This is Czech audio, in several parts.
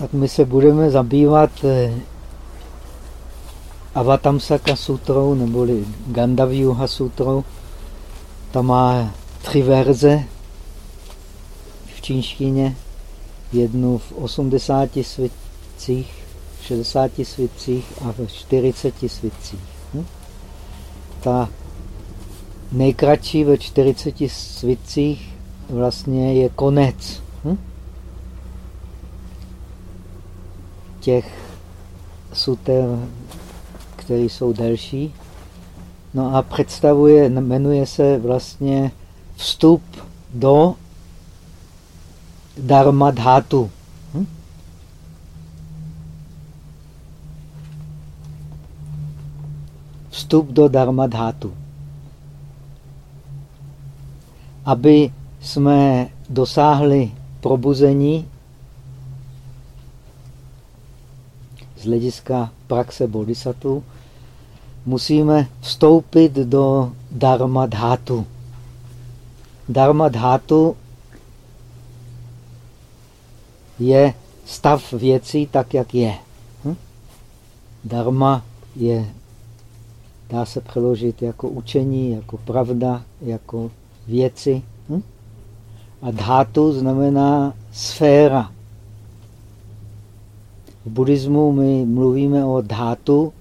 tak my se budeme zabývat eh, Avatamsaka sutrou neboli Gandavyuha sutrou. Ta má tři verze v čínštině. Jednu v 80 svitcích, 60 svitcích a v 40 svitcích. Hm? Ta nejkratší ve 40 svitcích vlastně je konec. Hm? Těch suter, které jsou delší. No a představuje, jmenuje se vlastně vstup do dharma dhatu. Hm? Vstup do dharma dhatu. Aby jsme dosáhli probuzení z hlediska praxe bodhisattva, musíme vstoupit do dharma dhatu. Dharma dhatu je stav věcí tak, jak je. Hm? Dharma je, dá se přeložit jako učení, jako pravda, jako věci. Hm? A dhatu znamená sféra. Buddhismu my mluvíme o dhátu,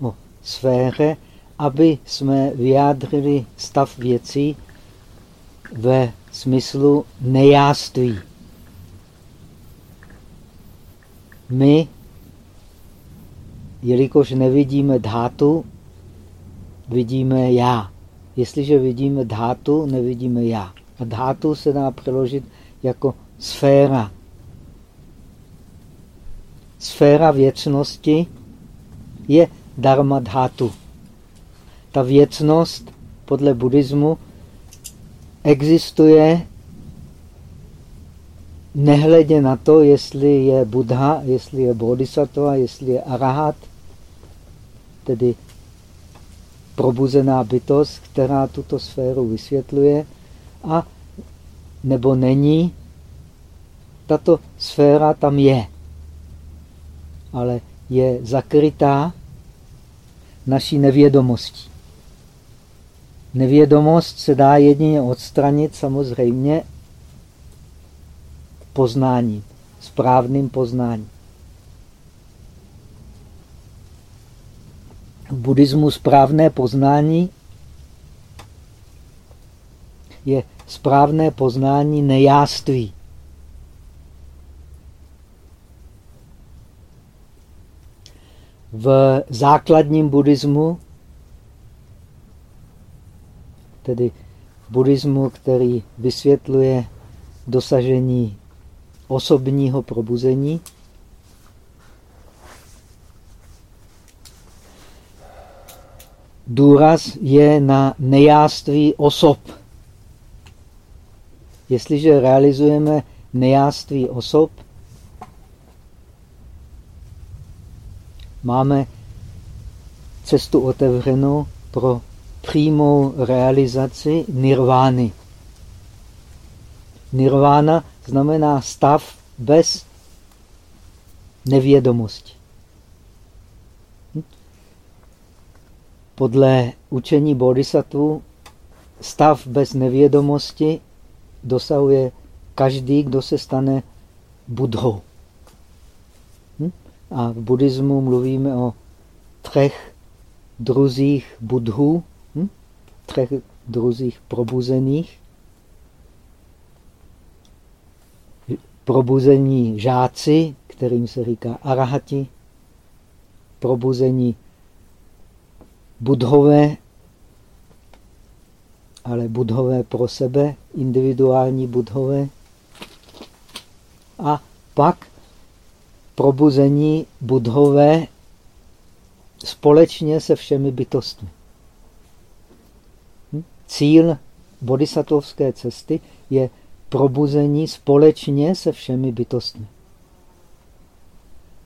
o sféře, aby jsme vyjádřili stav věcí ve smyslu nejáství. My, jelikož nevidíme dhátu, vidíme já. Jestliže vidíme dhátu, nevidíme já. A dhátu se dá přeložit jako sféra sféra věcnosti je dharma dhatu. Ta věcnost podle buddhismu existuje nehledě na to, jestli je Buddha, jestli je Bodhisattva, jestli je Arahat, tedy probuzená bytost, která tuto sféru vysvětluje, a nebo není, tato sféra tam je ale je zakrytá naší nevědomostí. Nevědomost se dá jedině odstranit samozřejmě poznáním, správným poznáním. V buddhismu správné poznání je správné poznání nejáství. V základním buddhismu, tedy v buddhismu, který vysvětluje dosažení osobního probuzení, důraz je na nejáství osob. Jestliže realizujeme nejáství osob, máme cestu otevřenou pro přímou realizaci nirvány. Nirvána znamená stav bez nevědomosti. Podle učení bodhisattva stav bez nevědomosti dosahuje každý, kdo se stane budhou. A v buddhismu mluvíme o třech druzích budhů, hm? třech druzích probuzených. Probuzení žáci, kterým se říká arahati, probuzení budhové, ale budhové pro sebe, individuální budhové. A pak probuzení budhové společně se všemi bytostmi. Hm? Cíl bodhisattvovské cesty je probuzení společně se všemi bytostmi.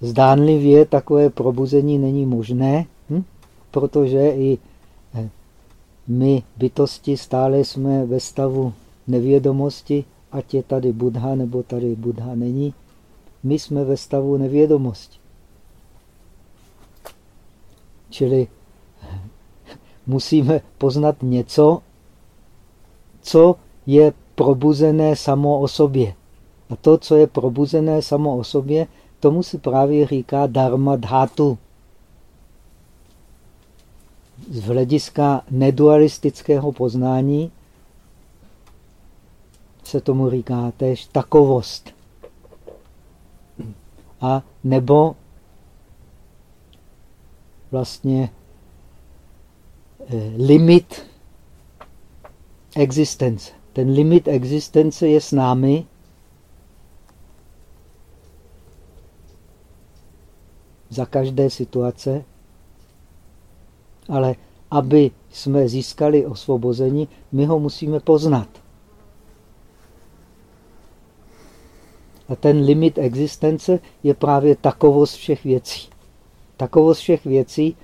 Zdánlivě takové probuzení není možné, hm? protože i eh, my bytosti stále jsme ve stavu nevědomosti, ať je tady Buddha nebo tady Buddha není my jsme ve stavu nevědomosti. Čili musíme poznat něco, co je probuzené samo o sobě. A to, co je probuzené samo o sobě, tomu se právě říká dharma dhatu. Z hlediska nedualistického poznání se tomu říká též takovost. A nebo vlastně eh, limit existence. Ten limit existence je s námi. Za každé situace. Ale aby jsme získali osvobození, my ho musíme poznat. A ten limit existence je právě takovost všech věcí. Takovost všech věcí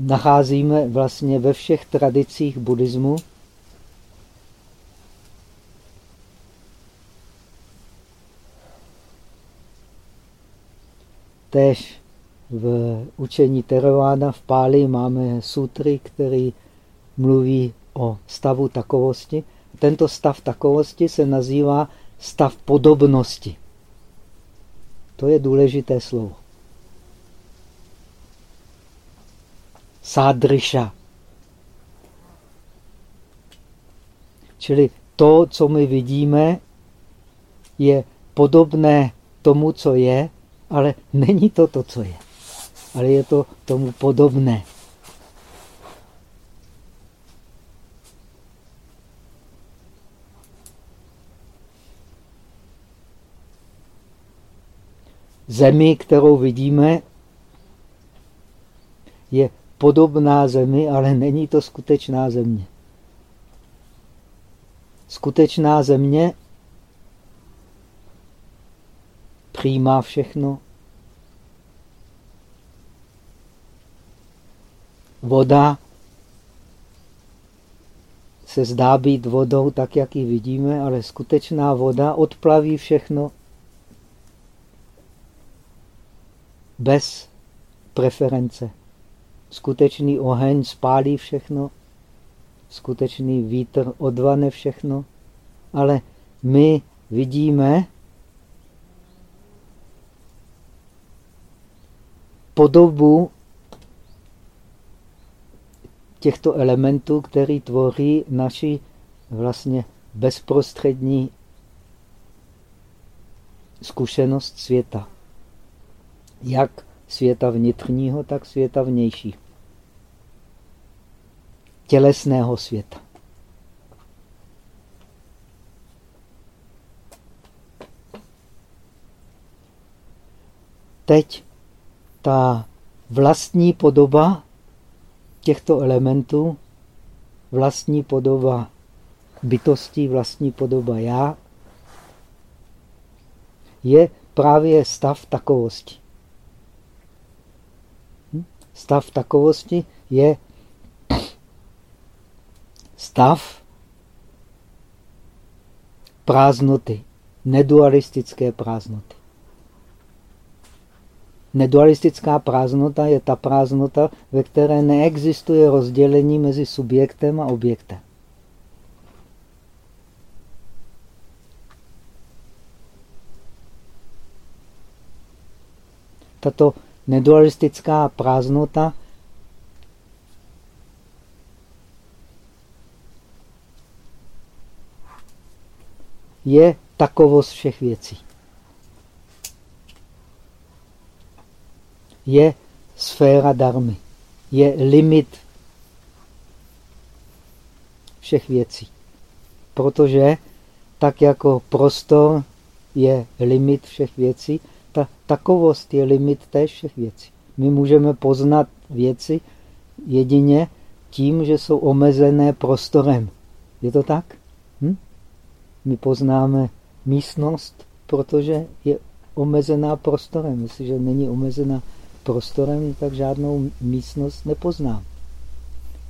nacházíme vlastně ve všech tradicích buddhismu. Tež v učení Theravada v Páli máme sutry, který mluví o stavu takovosti. Tento stav takovosti se nazývá stav podobnosti. To je důležité slovo. sádryša. Čili to, co my vidíme, je podobné tomu, co je, ale není to to, co je. Ale je to tomu podobné. Zemi, kterou vidíme, je podobná zemi, ale není to skutečná země. Skutečná země přijímá všechno. Voda se zdá být vodou tak, jak ji vidíme, ale skutečná voda odplaví všechno bez preference. Skutečný oheň spálí všechno, skutečný vítr odvane všechno, ale my vidíme podobu těchto elementů, který tvoří naši vlastně bezprostřední zkušenost světa. Jak světa vnitřního, tak světa vnější. Tělesného světa. Teď ta vlastní podoba těchto elementů, vlastní podoba bytosti, vlastní podoba já, je právě stav takovosti. Stav takovosti je stav prázdnoty, nedualistické prázdnoty. Nedualistická prázdnota je ta prázdnota, ve které neexistuje rozdělení mezi subjektem a objektem. Tato nedualistická prázdnota je takovost všech věcí. Je sféra darmy. Je limit všech věcí. Protože tak jako prostor je limit všech věcí, ta takovost je limit též všech věcí. My můžeme poznat věci jedině tím, že jsou omezené prostorem. Je to tak? Hm? My poznáme místnost, protože je omezená prostorem. Jestliže není omezená prostorem, tak žádnou místnost nepoznám.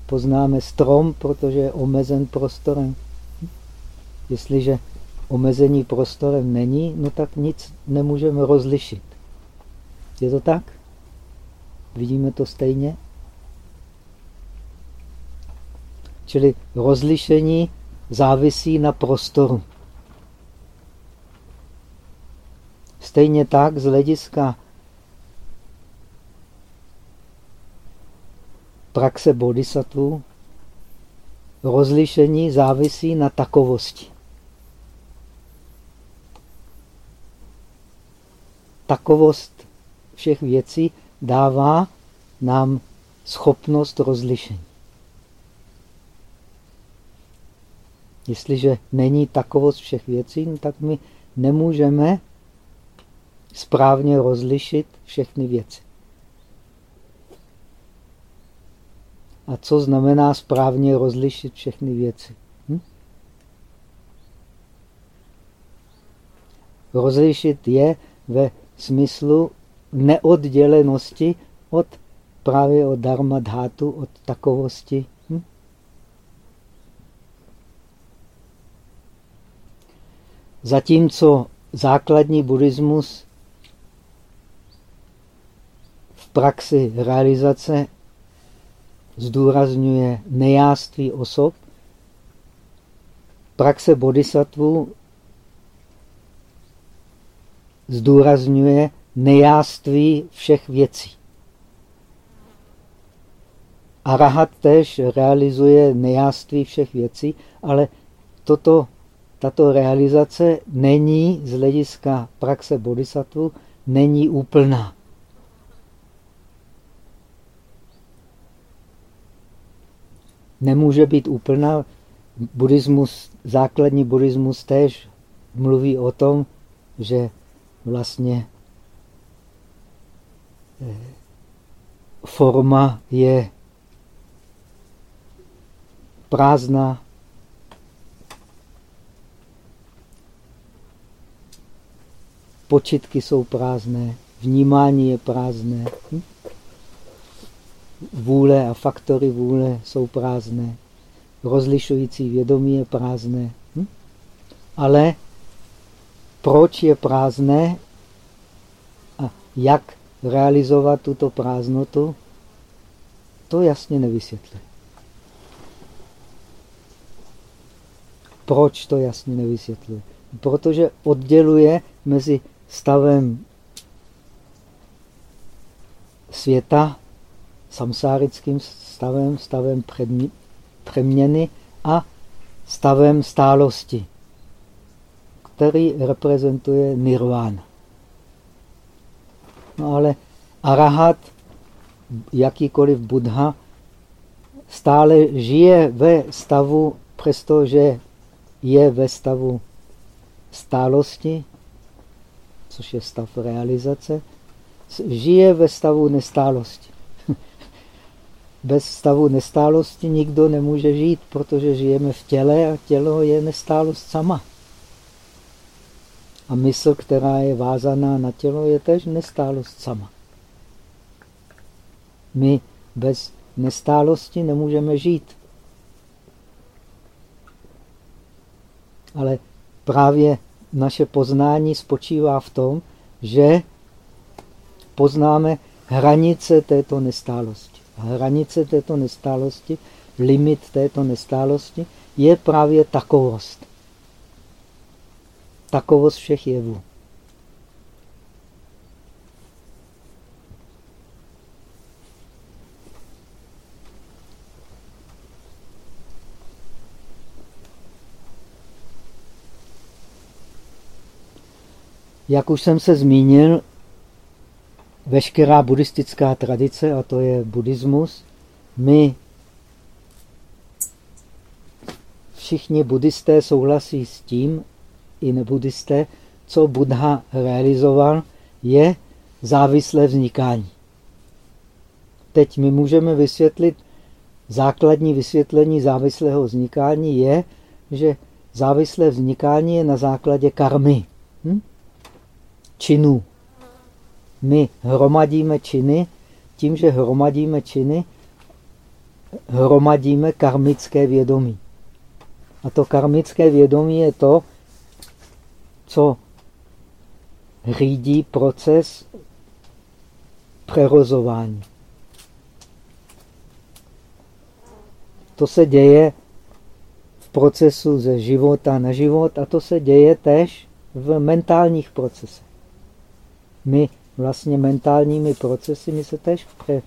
Poznáme strom, protože je omezen prostorem. Hm? Jestliže omezení prostorem není, no tak nic nemůžeme rozlišit. Je to tak? Vidíme to stejně? Čili rozlišení závisí na prostoru. Stejně tak z hlediska praxe bodhisattva rozlišení závisí na takovosti. Takovost všech věcí dává nám schopnost rozlišení. Jestliže není takovost všech věcí, no tak my nemůžeme správně rozlišit všechny věci. A co znamená správně rozlišit všechny věci? Hm? Rozlišit je ve smyslu neoddělenosti od právě od dharma dhatu, od takovosti. Hm? Zatímco základní buddhismus v praxi realizace zdůrazňuje nejáství osob, praxe bodhisattva zdůrazňuje nejáství všech věcí. Arahat tež realizuje nejáství všech věcí, ale toto, tato realizace není z hlediska praxe bodhisattva není úplná. Nemůže být úplná. Buddhismus, základní buddhismus též mluví o tom, že vlastně eh, forma je prázdná. Počitky jsou prázdné, vnímání je prázdné. Hm? Vůle a faktory vůle jsou prázdné. Rozlišující vědomí je prázdné. Hm? Ale proč je prázdné a jak realizovat tuto prázdnotu, to jasně nevysvětluje. Proč to jasně nevysvětluje? Protože odděluje mezi stavem světa, samsárickým stavem, stavem přeměny a stavem stálosti, který reprezentuje nirvana. No ale arahat, jakýkoliv buddha, stále žije ve stavu, přestože je ve stavu stálosti, což je stav realizace, žije ve stavu nestálosti. Bez stavu nestálosti nikdo nemůže žít, protože žijeme v těle a tělo je nestálost sama. A mysl, která je vázaná na tělo, je tež nestálost sama. My bez nestálosti nemůžeme žít. Ale právě naše poznání spočívá v tom, že poznáme hranice této nestálosti. Hranice této nestálosti, limit této nestálosti je právě takovost. Takovost všech jevů. Jak už jsem se zmínil, veškerá buddhistická tradice, a to je buddhismus, my všichni buddhisté souhlasí s tím, i nebuddhisté, co Buddha realizoval, je závislé vznikání. Teď my můžeme vysvětlit, základní vysvětlení závislého vznikání je, že závislé vznikání je na základě karmy. Hm? činů. My hromadíme činy, tím, že hromadíme činy, hromadíme karmické vědomí. A to karmické vědomí je to, co řídí proces přerozování. To se děje v procesu ze života na život a to se děje tež v mentálních procesech. My vlastně mentálními procesy, my se tež pre,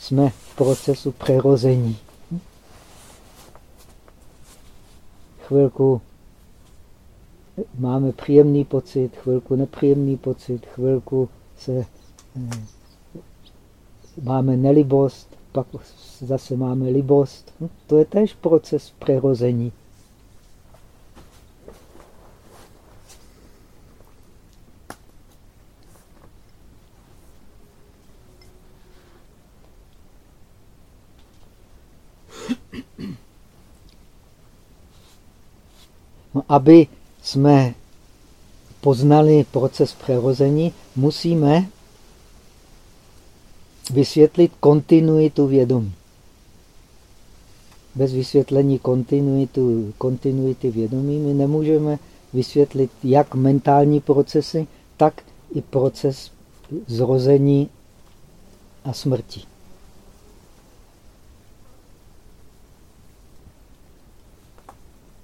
jsme v procesu přerození. Chvilku máme příjemný pocit, chvilku nepříjemný pocit, chvilku se eh, máme nelibost, pak zase máme libost. Hm? To je též proces přerození. No, aby jsme poznali proces přerození, musíme vysvětlit kontinuitu vědomí. Bez vysvětlení kontinuitu, kontinuity vědomí my nemůžeme vysvětlit jak mentální procesy, tak i proces zrození a smrti.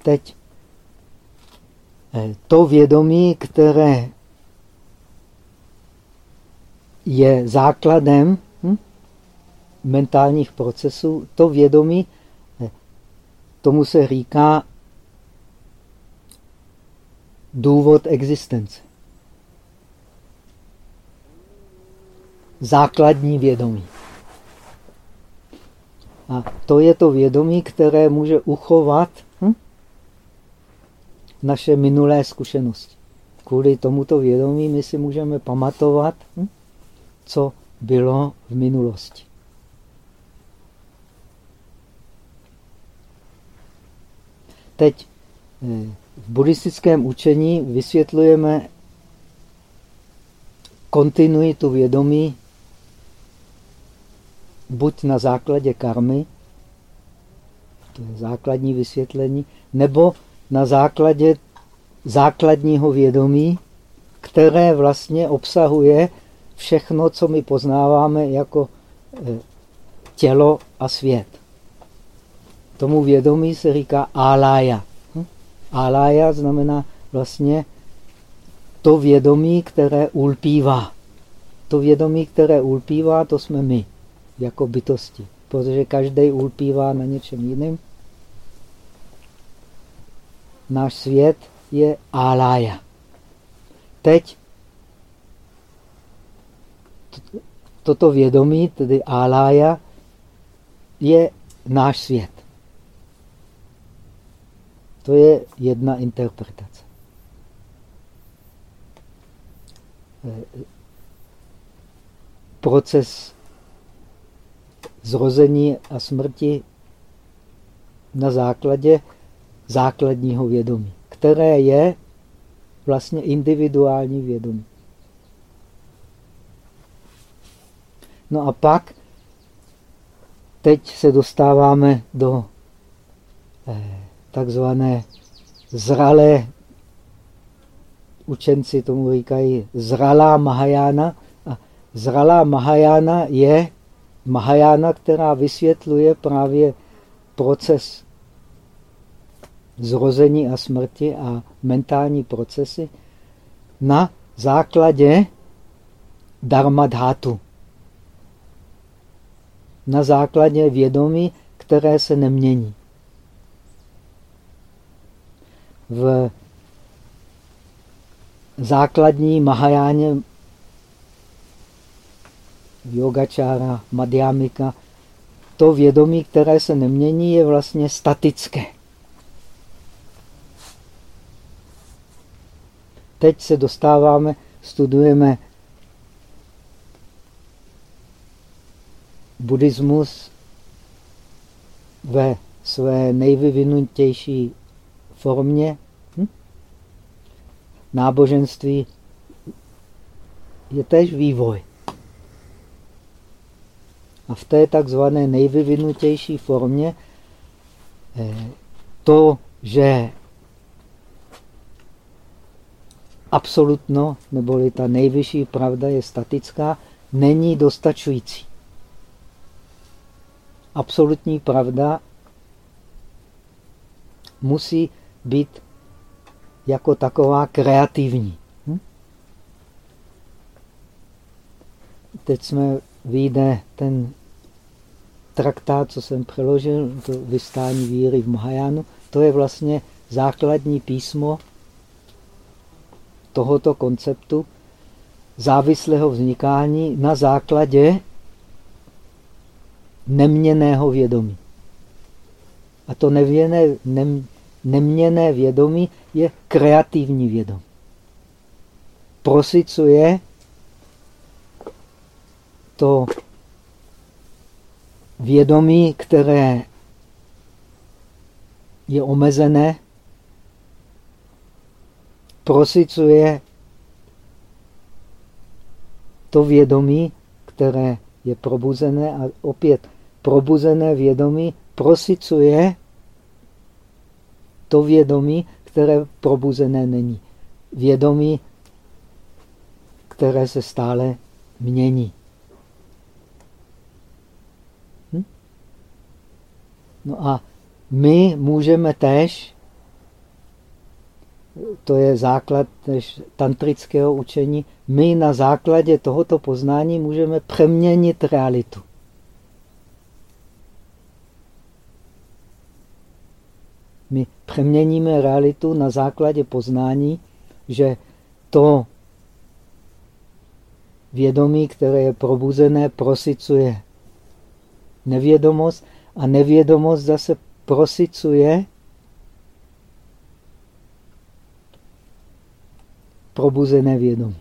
Teď to vědomí, které je základem hm, mentálních procesů, to vědomí, eh, tomu se říká důvod existence. Základní vědomí. A to je to vědomí, které může uchovat naše minulé zkušenosti. Kvůli tomuto vědomí my si můžeme pamatovat, hm, co bylo v minulosti. Teď eh, v buddhistickém učení vysvětlujeme kontinuitu vědomí buď na základě karmy, to je základní vysvětlení, nebo na základě základního vědomí, které vlastně obsahuje všechno, co my poznáváme jako eh, tělo a svět. Tomu vědomí se říká alaya. Hm? Alaya znamená vlastně to vědomí, které ulpívá. To vědomí, které ulpívá, to jsme my, jako bytosti. Protože každý ulpívá na něčem jiném náš svět je alaya. Teď toto vědomí, tedy alaya, je náš svět. To je jedna interpretace. Proces zrození a smrti na základě základního vědomí, které je vlastně individuální vědomí. No a pak teď se dostáváme do eh, takzvané zralé, učenci tomu říkají zralá Mahajána. A zralá Mahajána je Mahajána, která vysvětluje právě proces zrození a smrti a mentální procesy na základě dharmadhátu. Na základě vědomí, které se nemění. V základní Mahajáně yogačára, madhyamika, to vědomí, které se nemění, je vlastně statické. Teď se dostáváme, studujeme buddhismus ve své nejvyvinutější formě. Hm? Náboženství je též vývoj. A v té takzvané nejvyvinutější formě eh, to, že absolutno, neboli ta nejvyšší pravda je statická, není dostačující. Absolutní pravda musí být jako taková kreativní. Hm? Teď jsme vyjde ten traktát, co jsem přeložil, to vystání víry v Mahajánu, to je vlastně základní písmo tohoto konceptu závislého vznikání na základě neměného vědomí. A to nevěné, nem, neměné vědomí je kreativní vědomí. Prosicuje to vědomí, které je omezené, prosicuje to vědomí, které je probuzené a opět probuzené vědomí prosicuje to vědomí, které probuzené není. Vědomí, které se stále mění. Hm? No a my můžeme též, to je základ tež tantrického učení, my na základě tohoto poznání můžeme přeměnit realitu. My přeměníme realitu na základě poznání, že to vědomí, které je probuzené, prosicuje nevědomost a nevědomost zase prosicuje probuzené vědomí.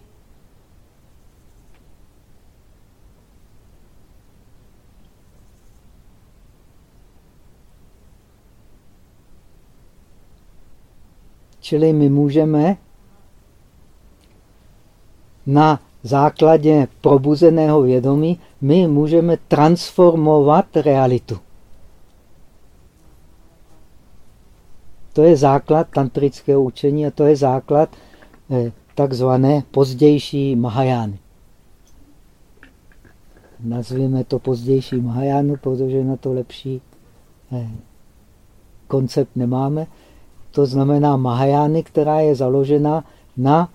Čili my můžeme na základě probuzeného vědomí, my můžeme transformovat realitu. To je základ tantrického učení a to je základ eh, takzvané pozdější Mahajány. Nazvíme to pozdější Mahajánu, protože na to lepší eh, koncept nemáme. To znamená Mahajány, která je založena na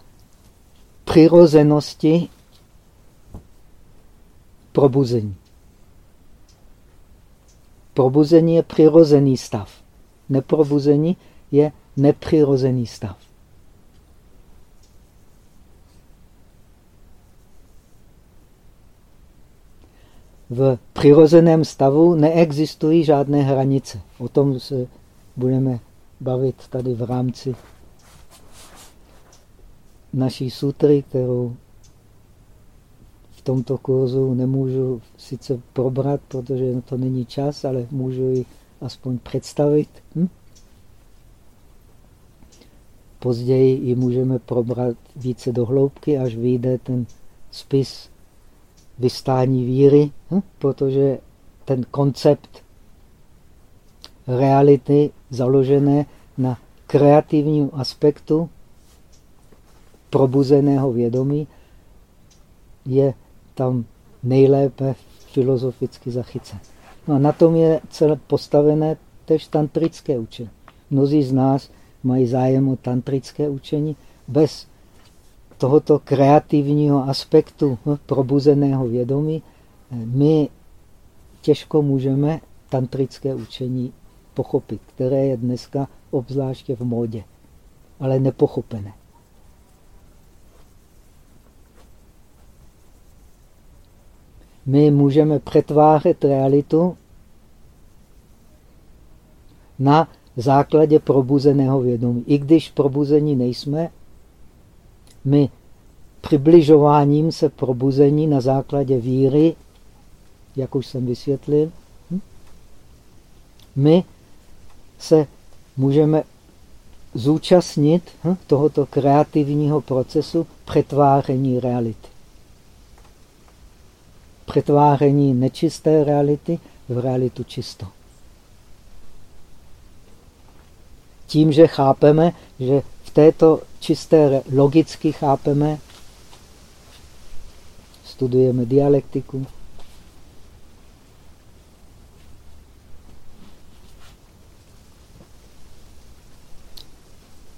přirozenosti probuzení. Probuzení je přirozený stav. Neprobuzení je nepřirozený stav. V přirozeném stavu neexistují žádné hranice. O tom se budeme bavit tady v rámci naší sutry, kterou v tomto kurzu nemůžu sice probrat, protože to není čas, ale můžu ji aspoň představit. Hm? Později ji můžeme probrat více do hloubky, až vyjde ten spis vystání víry, hm? protože ten koncept reality založené na kreativním aspektu probuzeného vědomí je tam nejlépe filozoficky zachycen. No a na tom je celé postavené tež tantrické učení. Mnozí z nás mají zájem o tantrické učení. Bez tohoto kreativního aspektu hm, probuzeného vědomí my těžko můžeme tantrické učení pochopit, které je dneska obzvláště v módě, ale nepochopené. My můžeme přetvářet realitu na základě probuzeného vědomí. I když probuzení nejsme, my přibližováním se probuzení na základě víry, jak už jsem vysvětlil, hm? my se můžeme zúčastnit hm, tohoto kreativního procesu přetváření reality. Přetváření nečisté reality v realitu čistou. tím, že chápeme, že této čisté logicky chápeme, studujeme dialektiku,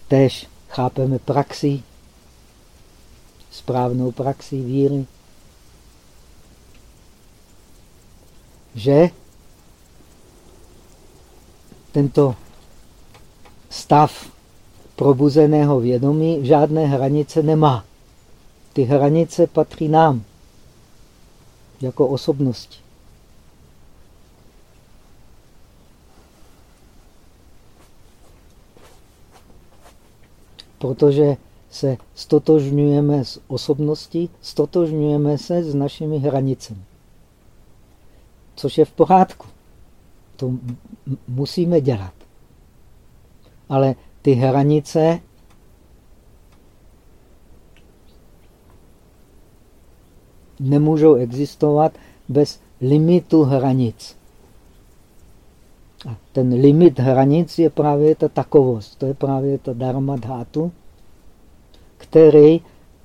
Tež chápeme praxi, správnou praxi víry, že tento stav probuzeného vědomí žádné hranice nemá. Ty hranice patří nám jako osobnosti. Protože se stotožňujeme s osobností, stotožňujeme se s našimi hranicemi. Což je v pořádku. To musíme dělat. Ale ty hranice nemůžou existovat bez limitu hranic. A ten limit hranic je právě ta takovost, to je právě ta dharma dhatu, který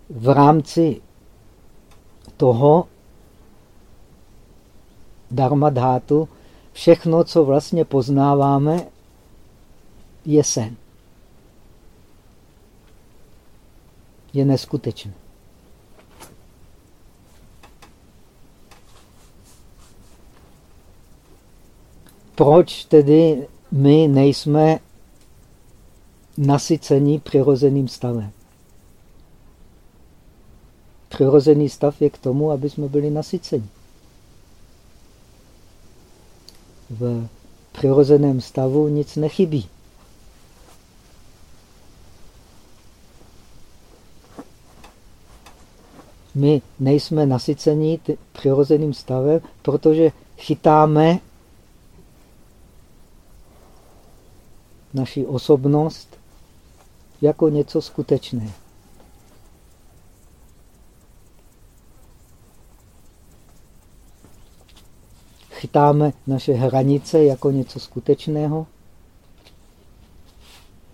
v rámci toho dharma dhatu všechno, co vlastně poznáváme, je sen. Je neskutečné. Proč tedy my nejsme nasycení přirozeným stavem? Přirozený stav je k tomu, aby jsme byli nasyceni. V přirozeném stavu nic nechybí. My nejsme nasycení přirozeným stavem, protože chytáme naši osobnost jako něco skutečného. Chytáme naše hranice jako něco skutečného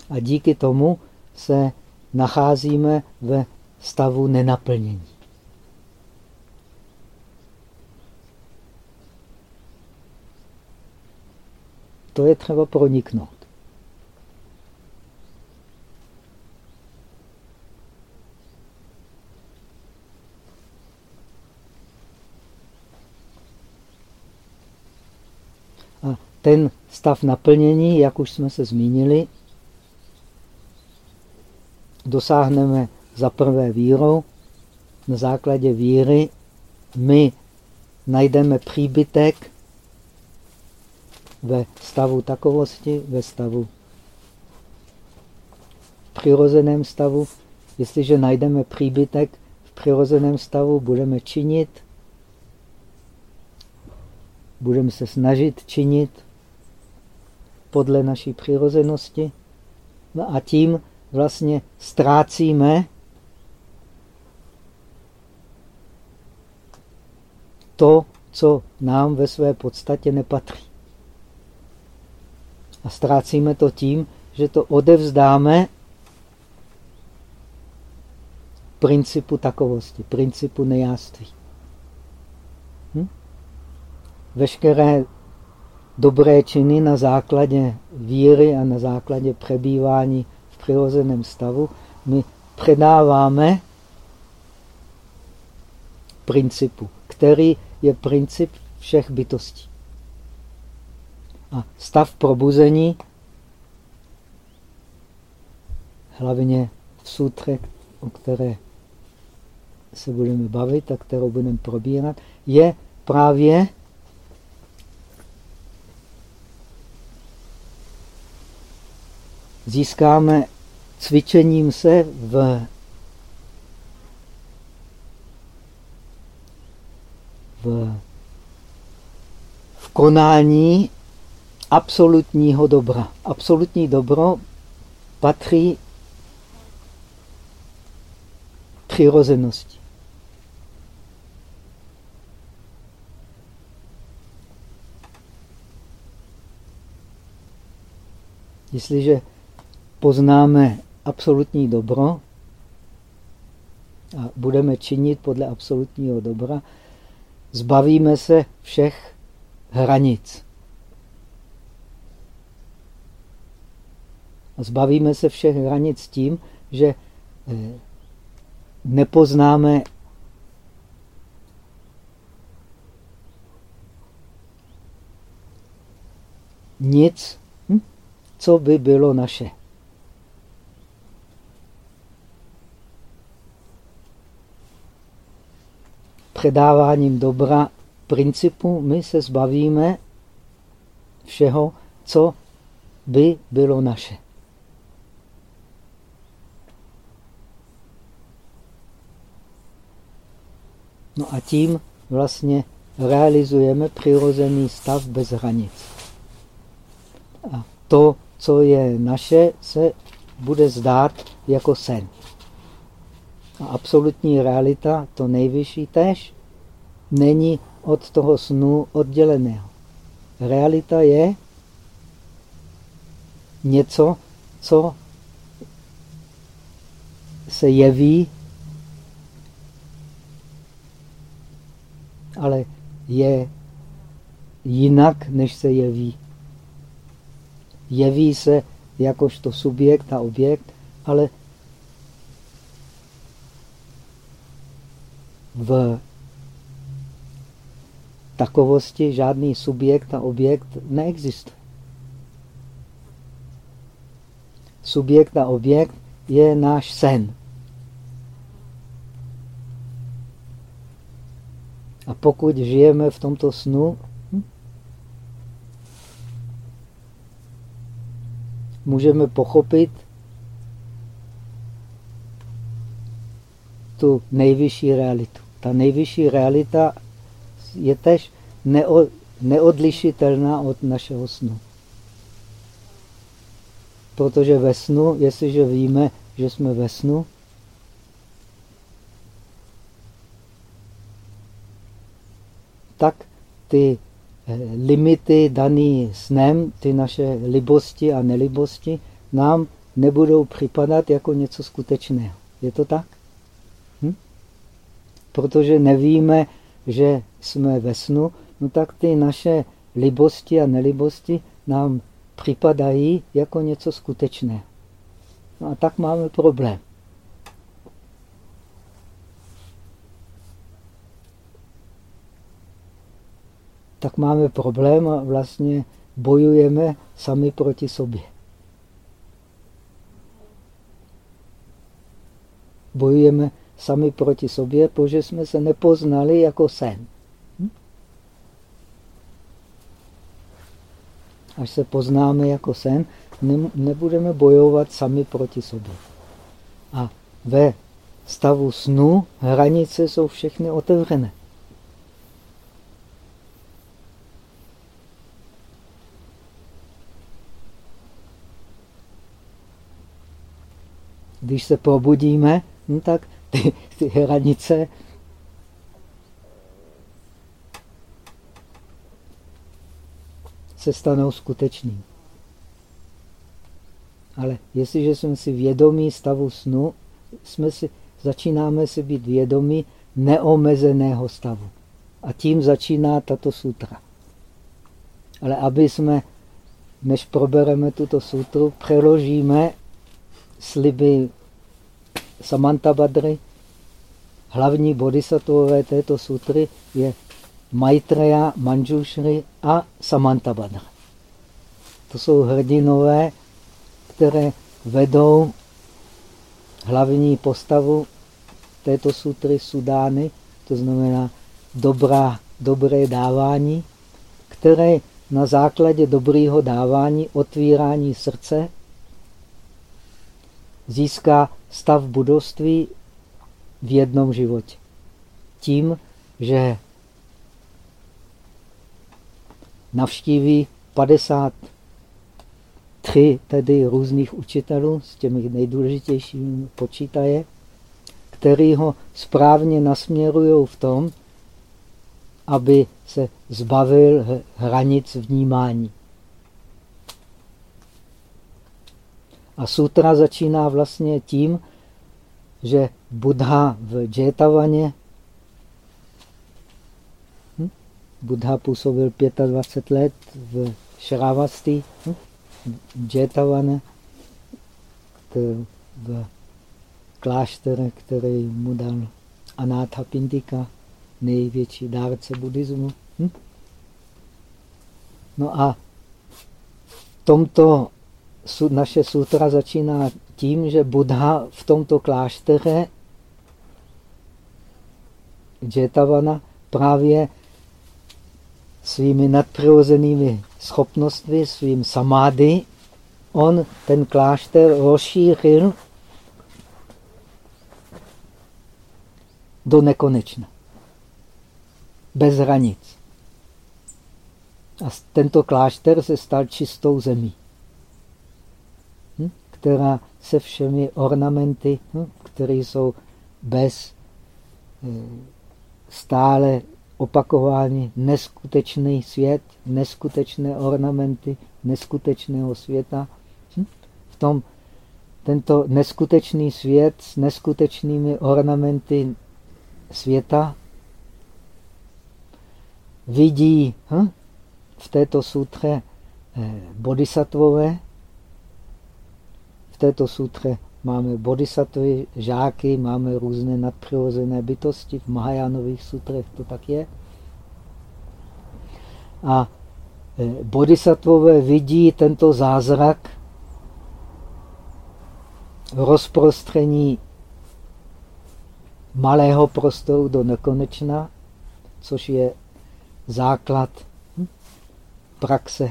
a díky tomu se nacházíme ve stavu nenaplnění. To je třeba proniknout. ten stav naplnění, jak už jsme se zmínili, dosáhneme za prvé vírou. Na základě víry my najdeme příbytek ve stavu takovosti, ve stavu přirozeném stavu. Jestliže najdeme příbytek v přirozeném stavu, budeme činit, budeme se snažit činit podle naší přirozenosti. No a tím vlastně ztrácíme to, co nám ve své podstatě nepatří. A ztrácíme to tím, že to odevzdáme principu takovosti, principu nejáství. Hm? Veškeré dobré činy na základě víry a na základě přebývání v přirozeném stavu, my předáváme principu, který je princip všech bytostí. A stav probuzení, hlavně v sutře, o které se budeme bavit a kterou budeme probírat, je právě získáme cvičením se v v, konání absolutního dobra. Absolutní dobro patří přirozenosti. Jestliže poznáme absolutní dobro a budeme činit podle absolutního dobra, zbavíme se všech hranic. Zbavíme se všech hranic tím, že eh, nepoznáme nic, hm? co by bylo naše. Předáváním dobra principu my se zbavíme všeho, co by bylo naše. No a tím vlastně realizujeme přirozený stav bez hranic. A to, co je naše, se bude zdát jako sen. A absolutní realita, to nejvyšší tež, není od toho snu odděleného. Realita je něco, co se jeví ale je jinak, než se jeví. Jeví se jakožto subjekt a objekt, ale v takovosti žádný subjekt a objekt neexistuje. Subjekt a objekt je náš sen. A pokud žijeme v tomto snu, hm, můžeme pochopit tu nejvyšší realitu. Ta nejvyšší realita je tež neodlišitelná od našeho snu. Protože ve snu, jestliže víme, že jsme ve snu, tak ty eh, limity dané snem, ty naše libosti a nelibosti, nám nebudou připadat jako něco skutečného. Je to tak? Hm? Protože nevíme, že jsme ve snu, no tak ty naše libosti a nelibosti nám připadají jako něco skutečného. No a tak máme problém. Tak máme problém a vlastně bojujeme sami proti sobě. Bojujeme sami proti sobě, protože jsme se nepoznali jako sen. Hm? Až se poznáme jako sen, ne, nebudeme bojovat sami proti sobě. A ve stavu snu hranice jsou všechny otevřené. Když se probudíme, no tak ty, ty hranice se stanou skutečný. Ale jestliže jsme si vědomí stavu snu, jsme si, začínáme si být vědomí neomezeného stavu. A tím začíná tato sutra. Ale aby jsme, než probereme tuto sutru, přeložíme sliby Samantabhadry, hlavní bodhisattvové této sutry je Maitreya, Manjushri a Samantabhadra. To jsou hrdinové, které vedou hlavní postavu této sutry Sudány, to znamená dobrá, dobré dávání, které na základě dobrého dávání, otvírání srdce, získá stav budovství v jednom životě. Tím, že navštíví 53 tedy různých učitelů, s těmi nejdůležitějšími počítaje, který ho správně nasměrují v tom, aby se zbavil hranic vnímání. A sutra začíná vlastně tím, že Buddha v Jetavaně, hm? Buddha působil 25 let v Šravasti, hm? Jetavane, v kláštere, který mu dal Anatha Pindika, největší dárce buddhismu. Hm? No a tomto naše sutra začíná tím, že Buddha v tomto kláštere Jetavana právě svými nadpřirozenými schopnostmi, svým samády, on ten klášter rozšířil do nekonečna. Bez hranic. A tento klášter se stal čistou zemí? Která se všemi ornamenty, hm? které jsou bez eh, stále opakování neskutečný svět, neskutečné ornamenty, neskutečného světa. Hm? V tom tento neskutečný svět s neskutečnými ornamenty světa vidí hm, v této sutře eh, bodhisattvové. V této sutře máme bodhisattvy, žáky, máme různé nadpřirozené bytosti. V Mahajánových sutrech to tak je. A eh, bodhisattvové vidí tento zázrak rozprostření malého prostoru do nekonečna, což je základ hm, praxe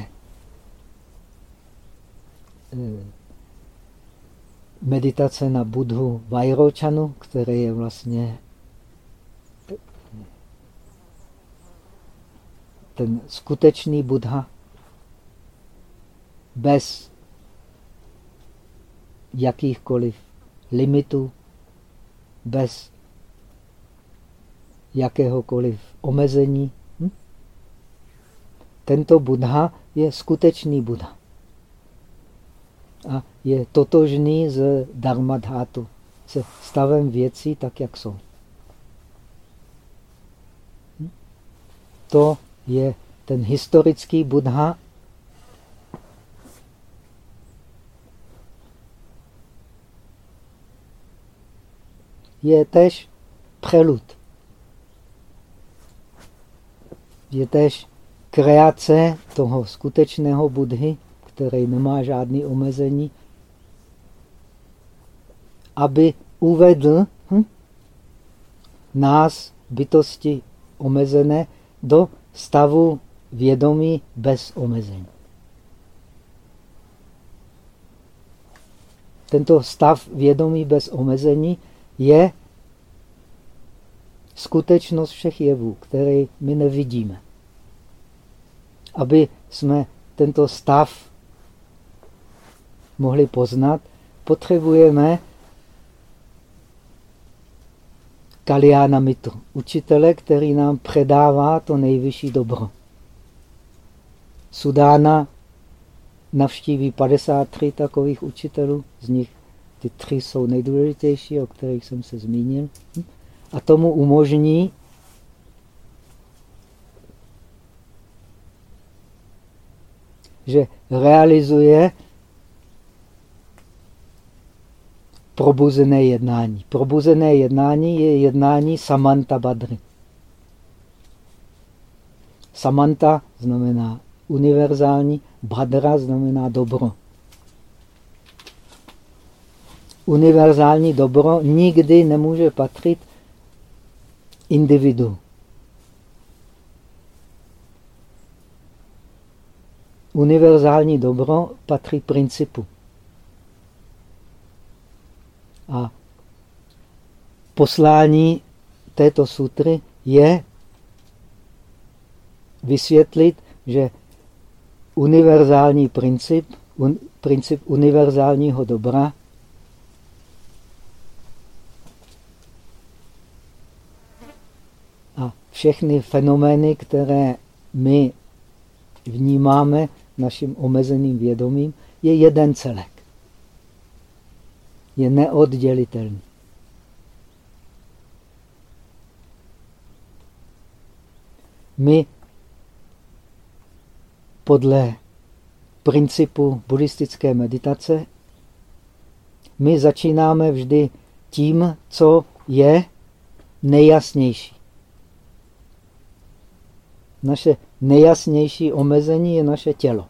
eh, meditace na Budhu Vajročanu, který je vlastně ten skutečný Buddha bez jakýchkoliv limitů, bez jakéhokoliv omezení. Hm? Tento Buddha je skutečný Buddha. A je totožný s dharmadhátu, se stavem věcí tak, jak jsou. Hm? To je ten historický Buddha, je tež prelud je tež kreace toho skutečného Budhy, který nemá žádný omezení, aby uvedl hm, nás, bytosti omezené, do stavu vědomí bez omezení. Tento stav vědomí bez omezení je skutečnost všech jevů, které my nevidíme aby jsme tento stav mohli poznat, potřebujeme Kaliana Mitru, učitele, který nám předává to nejvyšší dobro. Sudána navštíví 53 takových učitelů, z nich ty tři jsou nejdůležitější, o kterých jsem se zmínil, a tomu umožní že realizuje probuzené jednání. Probuzené jednání je jednání Samanta Badry. Samanta znamená univerzální, Badra znamená dobro. Univerzální dobro nikdy nemůže patřit individu. univerzální dobro patří principu. A poslání této sutry je vysvětlit, že univerzální princip, un, princip univerzálního dobra a všechny fenomény, které my vnímáme naším omezeným vědomím, je jeden celek. Je neoddělitelný. My podle principu buddhistické meditace my začínáme vždy tím, co je nejjasnější. Naše nejjasnější omezení je naše tělo.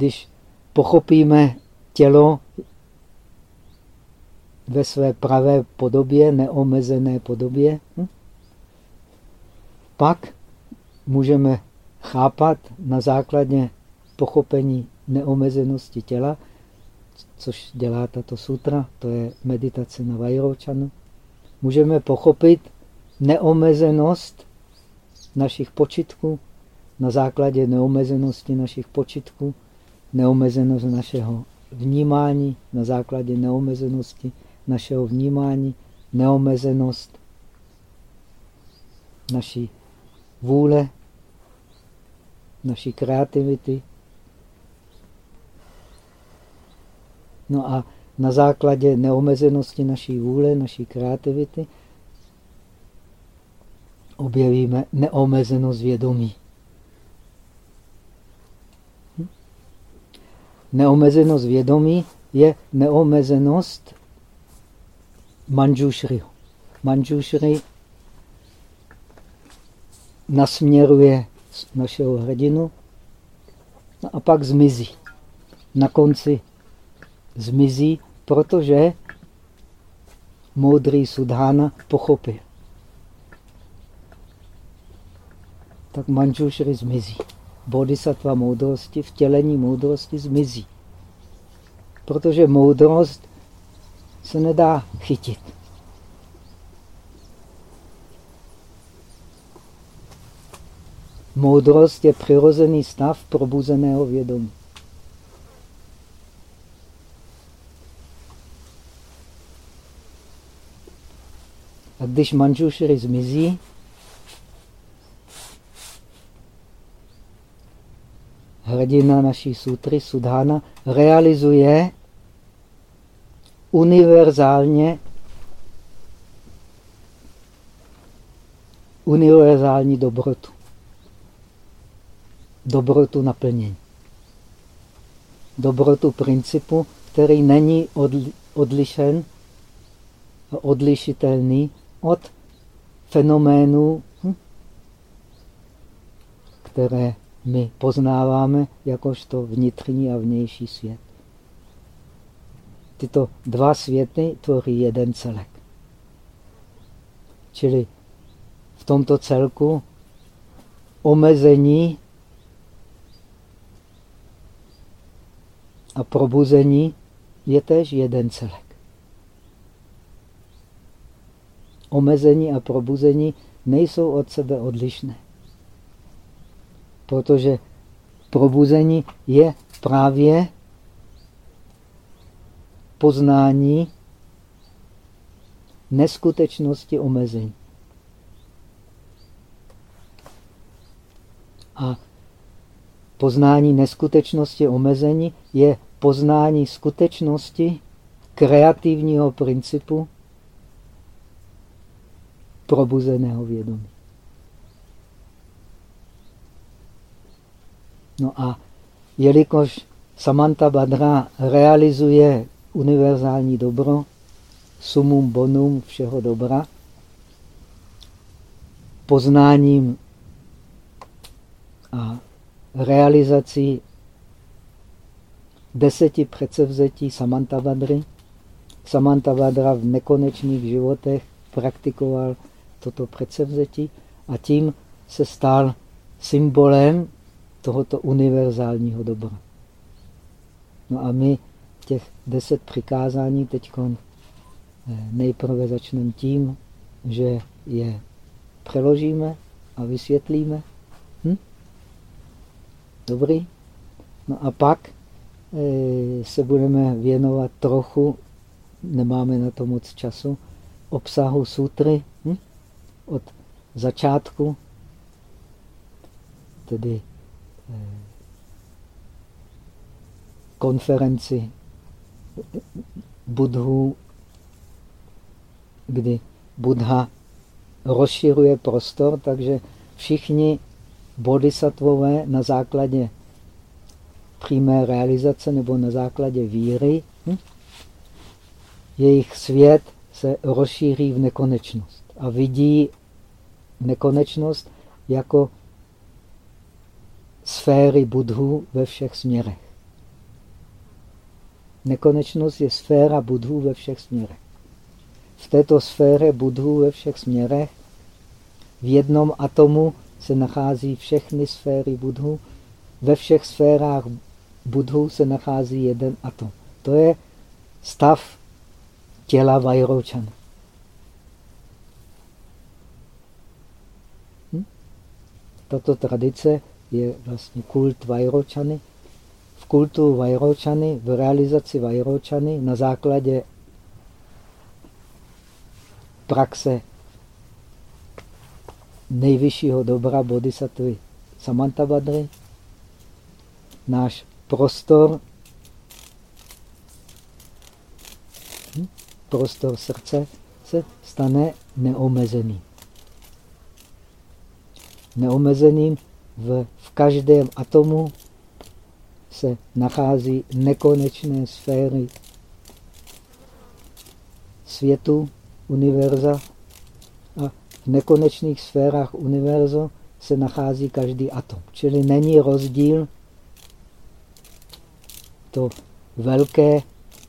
Když pochopíme tělo ve své pravé podobě, neomezené podobě, hm? pak můžeme chápat na základě pochopení neomezenosti těla, což dělá tato sutra, to je meditace na Vajročanu, můžeme pochopit neomezenost našich počitků na základě neomezenosti našich počitků, neomezenost našeho vnímání na základě neomezenosti našeho vnímání, neomezenost naší vůle, naší kreativity. No a na základě neomezenosti naší vůle, naší kreativity objevíme neomezenost vědomí. Neomezenost vědomí je neomezenost Manjushri. Manjushri nasměruje našeho hrdinu no a pak zmizí. Na konci zmizí, protože moudrý Sudhana pochopil. Tak Manjushri zmizí. Bodhisattva moudrosti, vtělení moudrosti zmizí. Protože moudrost se nedá chytit. Moudrost je přirozený stav probuzeného vědomí. A když Manjushri zmizí, hrdina naší sutry, Sudhana, realizuje univerzálně univerzální dobrotu dobrotu naplnění. Dobrotu principu, který není odlišen, odlišitelný od fenoménů, hm, které my poznáváme jakožto vnitřní a vnější svět. Tyto dva světy tvoří jeden celek. Čili v tomto celku omezení a probuzení je též jeden celek. Omezení a probuzení nejsou od sebe odlišné. Protože probuzení je právě poznání neskutečnosti omezení. A poznání neskutečnosti omezení je poznání skutečnosti kreativního principu probuzeného vědomí. No a jelikož Samantha Badra realizuje univerzální dobro, sumum bonum všeho dobra, poznáním a realizací deseti předsevzetí Samantavadry. Samantavadra v nekonečných životech praktikoval toto předsevzetí a tím se stal symbolem tohoto univerzálního dobra. No a my těch deset přikázání teď eh, nejprve začneme tím, že je přeložíme a vysvětlíme. Hm? Dobrý? No a pak Eh, se budeme věnovat trochu, nemáme na to moc času, obsahu sutry hm? od začátku, tedy konferenci Budhu, kdy Buddha rozširuje prostor, takže všichni bodhisattvové na základě přímé realizace nebo na základě víry, hm? jejich svět se rozšíří v nekonečnost a vidí nekonečnost jako sféry budhu ve všech směrech. Nekonečnost je sféra budhu ve všech směrech. V této sféře budhu ve všech směrech v jednom atomu se nachází všechny sféry budhu. Ve všech sférách budhu se nachází jeden atom. To je stav těla Vajročana. Hm? Tato tradice je vlastně kult Vajročany. V kultu Vajročany, v realizaci Vajročany na základě praxe nejvyššího dobra bodhisattvy Samantabhadry, náš prostor, hm, prostor srdce se stane neomezeným. Neomezeným v, v každém atomu se nachází nekonečné sféry světu, univerza a v nekonečných sférách univerza se nachází každý atom. Čili není rozdíl to velké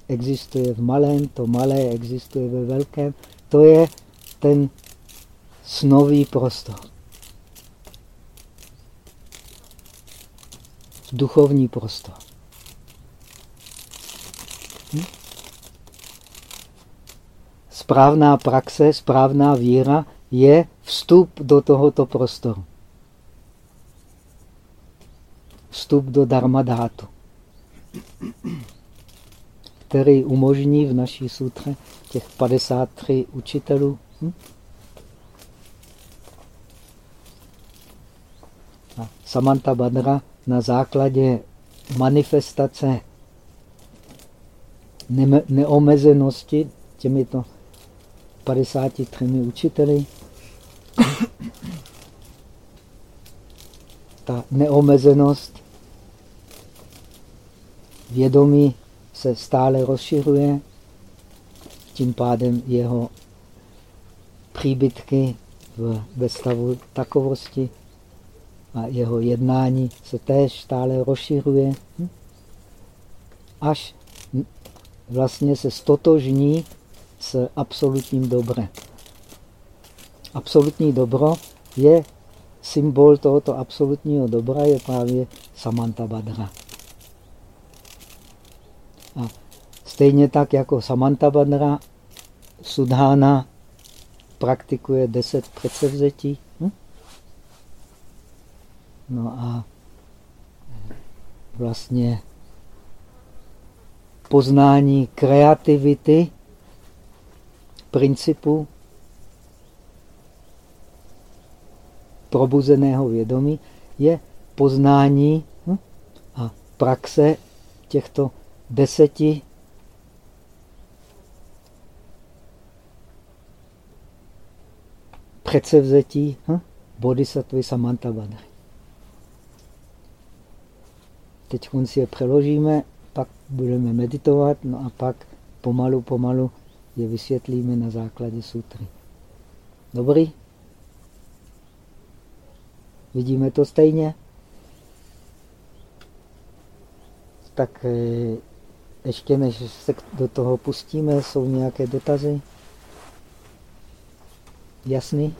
existuje v malém, to malé existuje ve velkém. To je ten snový prostor. Duchovní prostor. Hm? Správná praxe, správná víra je vstup do tohoto prostoru. Vstup do dharmadátu který umožní v naší sutře těch 53 učitelů. Hm? A Samantha Badra na základě manifestace ne neomezenosti těmito 53 učiteli ta neomezenost vědomí se stále rozšiřuje, tím pádem jeho příbytky v, ve stavu takovosti a jeho jednání se též stále rozšiřuje, hm? až vlastně se stotožní s absolutním dobrem. Absolutní dobro je symbol tohoto absolutního dobra, je právě Samanta Badra. A stejně tak jako Samantabhadra, Sudhana praktikuje deset předsevzetí. No a vlastně poznání kreativity principu probuzeného vědomí je poznání hm? a praxe těchto deseti předsevzetí hm? bodhisattvy Samantabhadry. Teď si je přeložíme, pak budeme meditovat, no a pak pomalu, pomalu je vysvětlíme na základě sutry. Dobrý? Vidíme to stejně? Tak eh, ještě než se do toho pustíme, jsou nějaké dotazy? Jasný?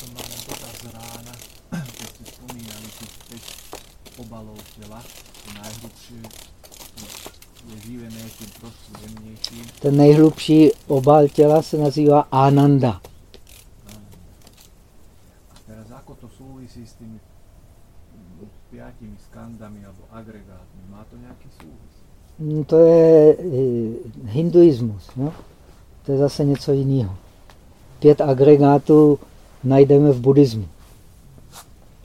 To mám dotaz rána, keď si spomínali tých 5 obalov těla, to najhlubší je živené tím trošku jemnějším. Ten nejhlubší obal těla se nazývá Ananda. A teraz ako to súvisí s tými piatimi skandami alebo agregátmi? Má to nějaký súvis? No, to je hinduismus. No? To je zase něco jiného. pět agregátů najdeme v buddhismu.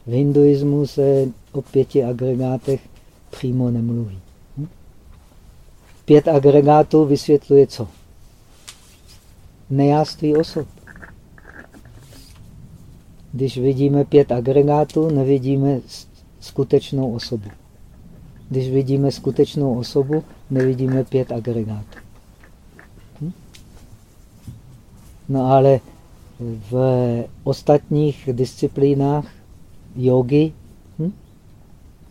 V hinduismu se o pěti agregátech přímo nemluví. Hm? Pět agregátů vysvětluje co? Nejáství osob. Když vidíme pět agregátů, nevidíme skutečnou osobu. Když vidíme skutečnou osobu, nevidíme pět agregátů. Hm? No ale v ostatních disciplínách jogy?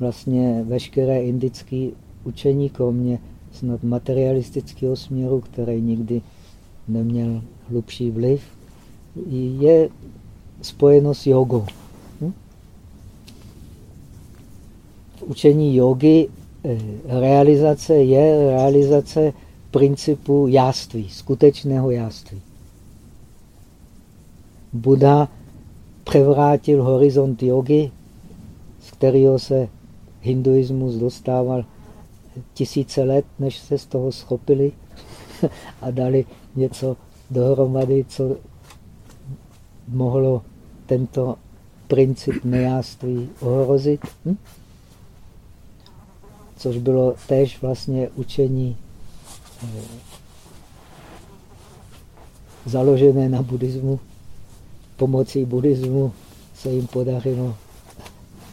Vlastně veškeré indické učení, kromě snad materialistického směru, který nikdy neměl hlubší vliv, je spojeno s jogou. Hm? V učení jogy eh, realizace je realizace principu jáství, skutečného jáství. Buddha převrátil horizont jogy, z kterého se hinduismus dostával tisíce let, než se z toho schopili a dali něco dohromady, co mohlo tento princip nejáství ohrozit. Hm? Což bylo též vlastně učení eh, založené na buddhismu pomocí buddhismu se jim podařilo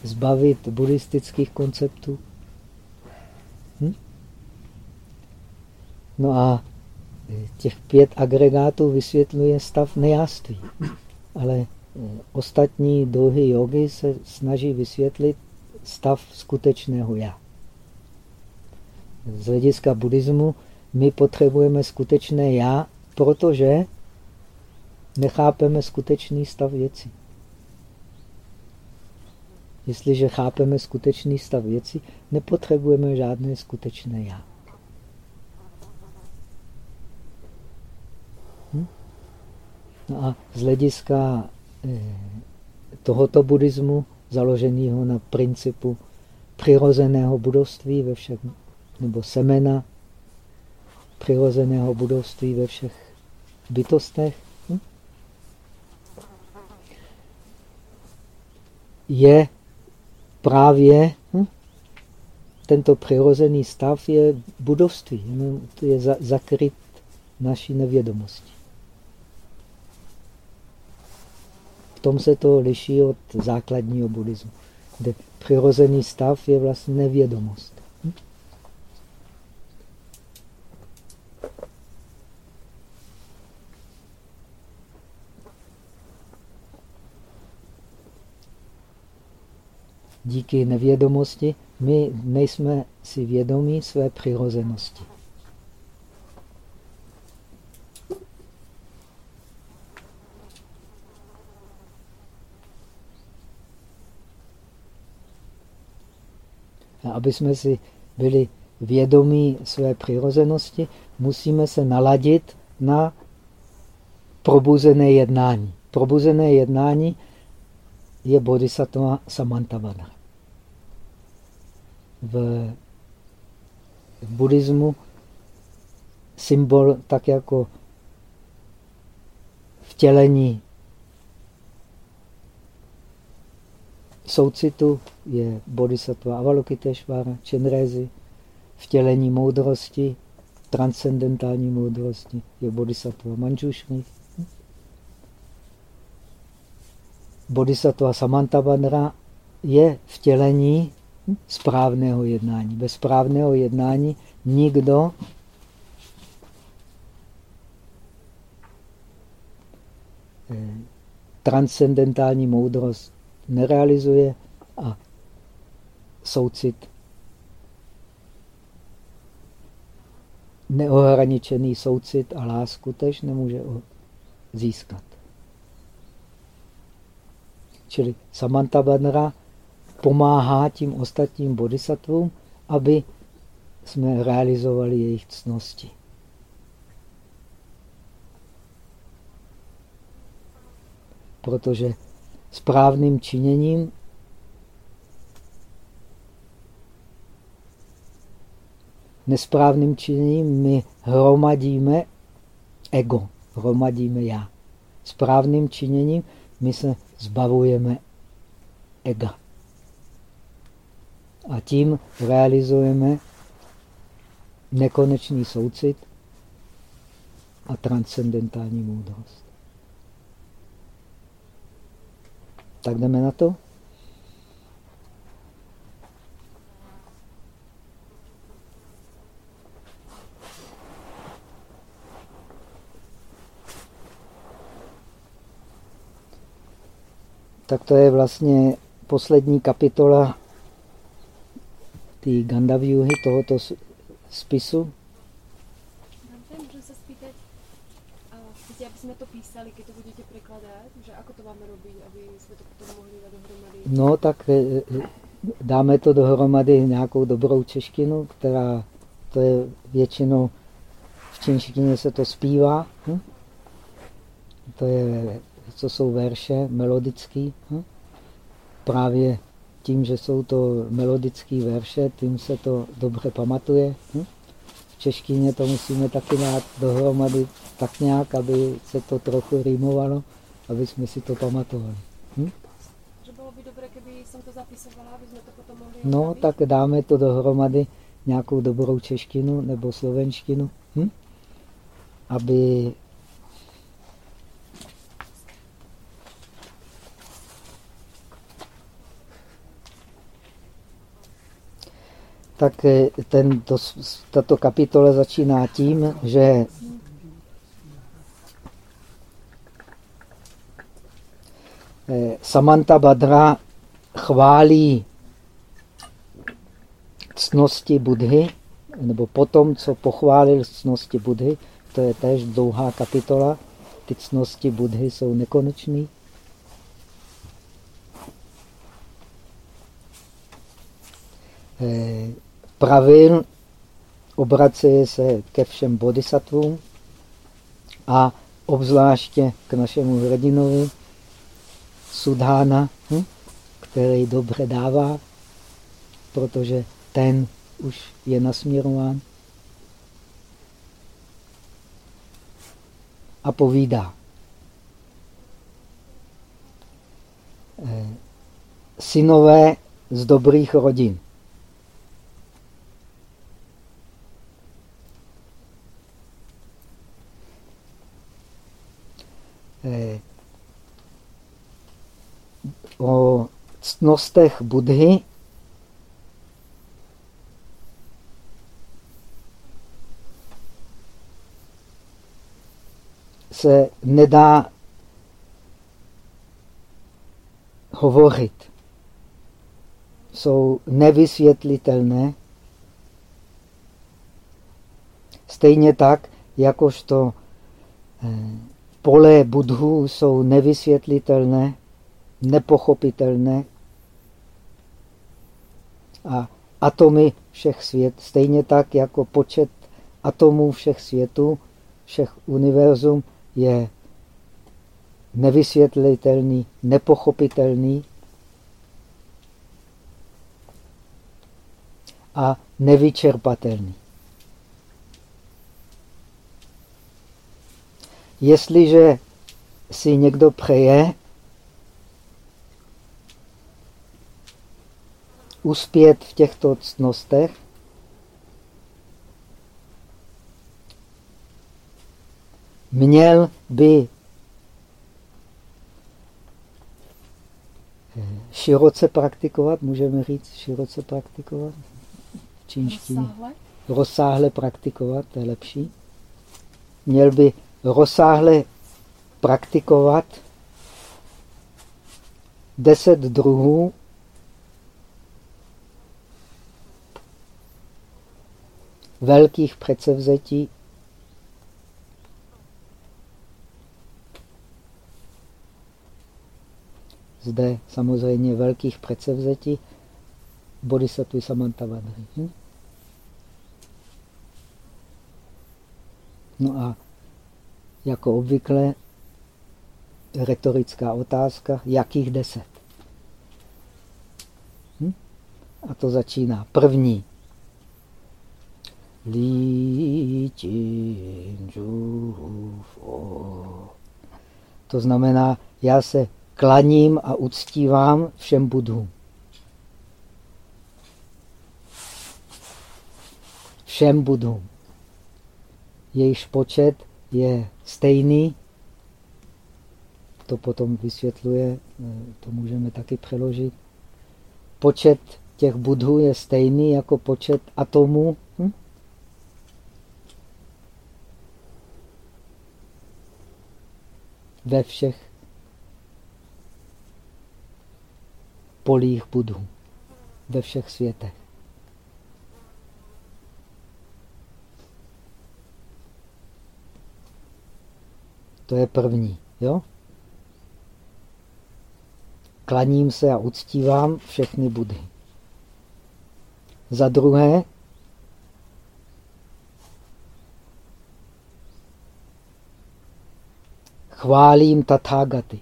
zbavit buddhistických konceptů. Hm? No a těch pět agregátů vysvětluje stav nejáství. Ale ostatní druhy jogy se snaží vysvětlit stav skutečného já. Z hlediska buddhismu my potřebujeme skutečné já, protože nechápeme skutečný stav věcí. Jestliže chápeme skutečný stav věcí, nepotřebujeme žádné skutečné já. Hm? No a z hlediska eh, tohoto buddhismu, založeného na principu přirozeného budovství ve všech, nebo semena přirozeného budovství ve všech bytostech, je právě hm, tento přirozený stav je budovství, to je za, zakryt naší nevědomosti. V tom se to liší od základního buddhismu, kde přirozený stav je vlastně nevědomost. Díky nevědomosti my nejsme si vědomí své přirozenosti. A aby jsme si byli vědomí své přirozenosti, musíme se naladit na probuzené jednání. Probuzené jednání je bodhisattva Samantavana. V, v buddhismu symbol tak jako vtělení soucitu je bodhisattva Avalokiteshvara, Chenrezi, vtělení moudrosti, transcendentální moudrosti je bodhisattva Manjushri, bodhisattva Samantabhadra je vtělení správného jednání. Bez správného jednání nikdo eh, transcendentální moudrost nerealizuje a soucit neohraničený soucit a lásku tež nemůže získat. Čili Samantabhadra pomáhá tím ostatním bodhisattvům, aby jsme realizovali jejich cnosti. Protože správným činěním nesprávným činěním my hromadíme ego, hromadíme já. správným činěním my se zbavujeme ega. A tím realizujeme nekonečný soucit a transcendentální moudrost. Tak jdeme na to? Tak to je vlastně poslední kapitola té Gandavyuhy, tohoto spisu. Můžu se spýtať, chcete, aby jsme to písali, když to budete překládat, že ako to máme aby jsme to potom mohli dát dohromady? No, tak e, e, dáme to dohromady nějakou dobrou češtinu, která, to je většinou, v čínštině se to zpívá. Hm? To je co jsou verše melodický. Hm? Právě tím, že jsou to melodické verše, tím se to dobře pamatuje. Hm? V češtině to musíme taky dát dohromady tak nějak, aby se to trochu rýmovalo, aby jsme si to pamatovali. Hm? Že bylo by dobré, kdyby jsem to zapisovala, aby jsme to potom mohli No, tak dáme to dohromady nějakou dobrou češtinu nebo slovenštinu, hm? aby tak eh, tento, tato kapitola začíná tím, že eh, Samantha Badra chválí cnosti Budhy, nebo potom, co pochválil cnosti Budhy, to je též dlouhá kapitola, ty cnosti Budhy jsou nekonečné. Eh, pravil, obrací se ke všem bodhisattvům a obzvláště k našemu hrdinovi Sudhána, hm, který dobře dává, protože ten už je nasměrován a povídá. Eh, synové z dobrých rodin. Eh, o ctnostech Budhy se nedá hovořit. Jsou nevysvětlitelné. Stejně tak, jakožto eh, pole budhů jsou nevysvětlitelné, nepochopitelné a atomy všech svět, stejně tak jako počet atomů všech světů, všech univerzum je nevysvětlitelný, nepochopitelný a nevyčerpatelný. Jestliže si někdo přeje uspět v těchto ctnostech, měl by široce praktikovat, můžeme říct široce praktikovat v čínštině. Rozsáhle? Rozsáhle praktikovat, to je lepší. Měl by rozsáhle praktikovat deset druhů velkých předsevzetí zde samozřejmě velkých předsevzetí bodhisattva Samantavadry. Hm? No a jako obvykle retorická otázka, jakých deset? Hm? A to začíná. První. Fo To znamená, já se klaním a uctívám všem budhům. Všem budhům. Jejichž počet je stejný, to potom vysvětluje, to můžeme taky přeložit. Počet těch budhů je stejný jako počet atomů. Hm? Ve všech polích budhů. Ve všech světech. To je první. Jo? Klaním se a uctívám všechny Budhy. Za druhé, chválím Tathagaty.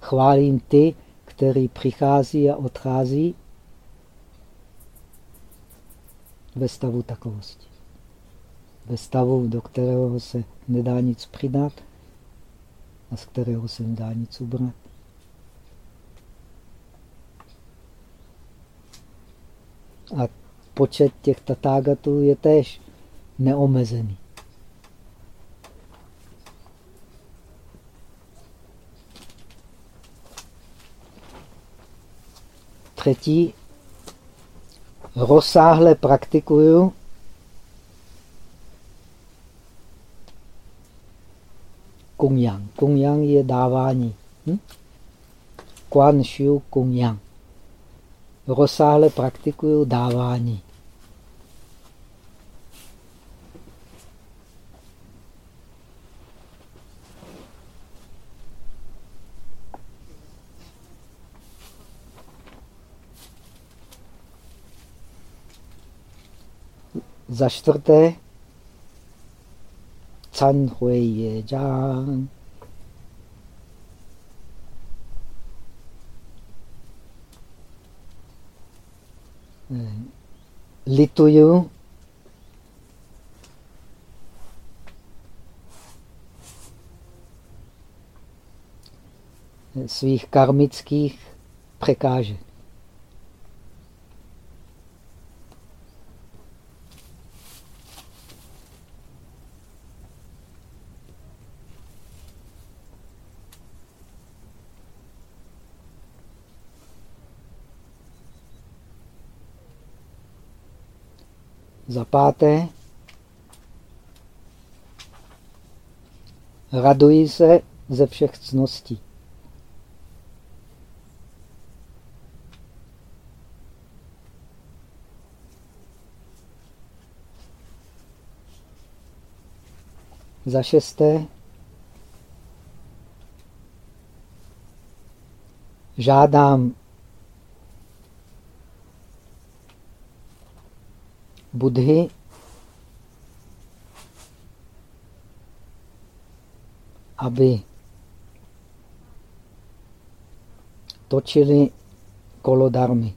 Chválím ty, který přichází a odchází ve stavu takovosti. Ve stavu, do kterého se nedá nic přidat a z kterého se nedá nic ubrat. A počet těch tatágatů je též neomezený. Třetí, rozsáhle praktikuju Kungyang. Kungyang je dávání. Hm? Quan Shu Kungyang. Rozsáhle praktikuju dávání. Za čtvrté, Can Hui Ye Zhang. Lituju svých karmických překážek. Za páté, raduji se ze všech cností. Za šesté, žádám Budhy aby točili kolo darmy.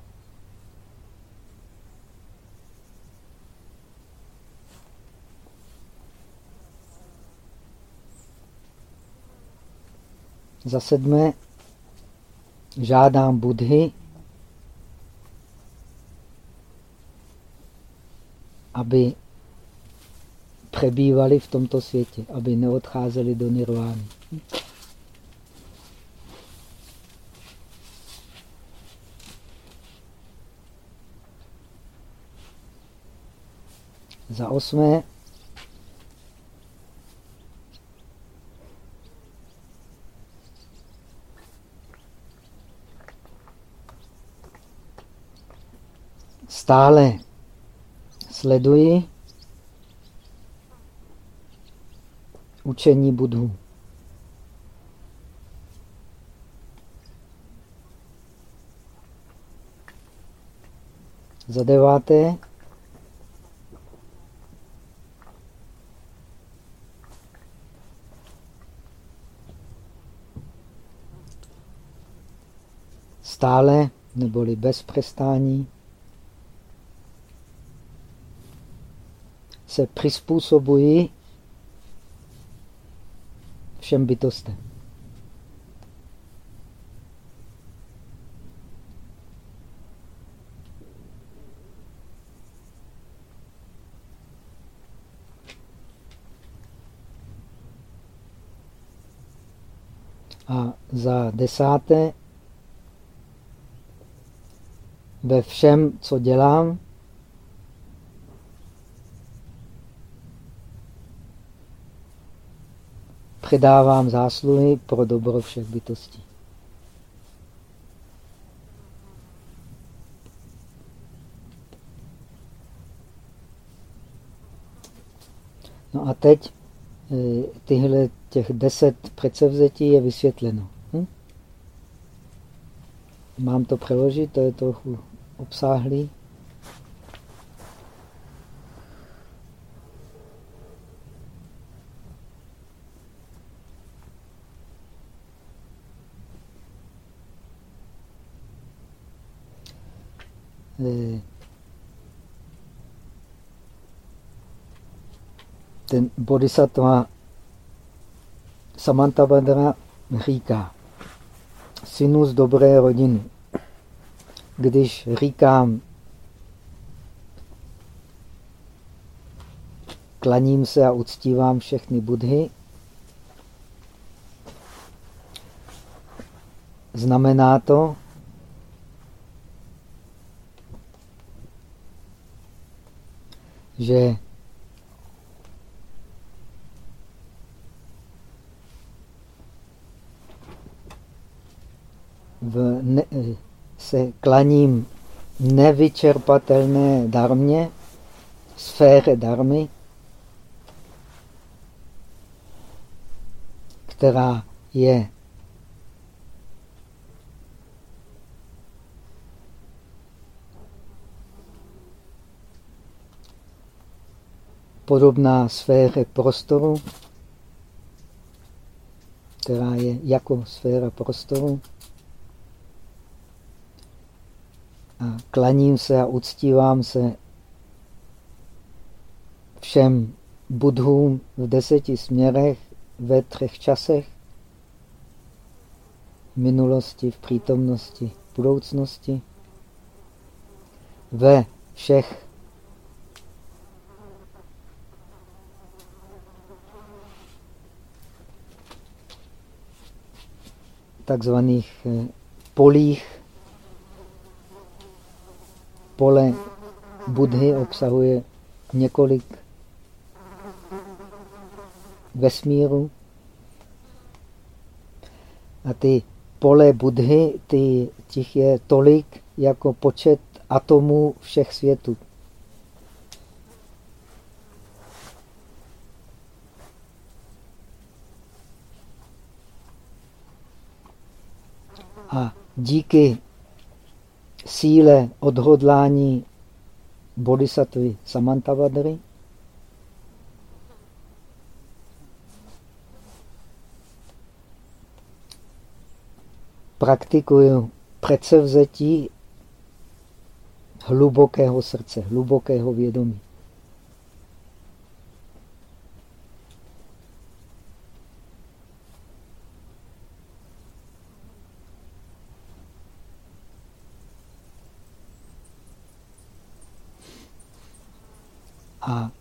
Za sedmé žádám Budhy, aby přebývali v tomto světě, aby neodcházeli do nirvány. Za osmé stále sleduji. Učení Budhu. Za deváté, stále neboli bez přestání se přizpůsobují všem bytostem. A za desáté, ve všem, co dělám, předávám zásluhy pro dobro všech bytostí. No a teď eh, tyhle těch deset předsevzetí je vysvětleno. Hm? Mám to přeložit, to je trochu obsáhlý. Ten bodhisattva Samantabhadra říká, synu z dobré rodiny, když říkám, klaním se a uctívám všechny budhy, znamená to, že v ne, se klaním nevyčerpatelné darmě, sféře darmy, která je podobná sféře prostoru, která je jako sféra prostoru. A klaním se a uctívám se všem budhům v deseti směrech ve třech časech. V minulosti, v přítomnosti, v budoucnosti. Ve všech takzvaných eh, polích. Pole Budhy obsahuje několik vesmíru. A ty pole Budhy, ty, těch je tolik jako počet atomů všech světů. A díky síle odhodlání bodhisattvy Samantavadry praktikuju předsevzetí hlubokého srdce, hlubokého vědomí. A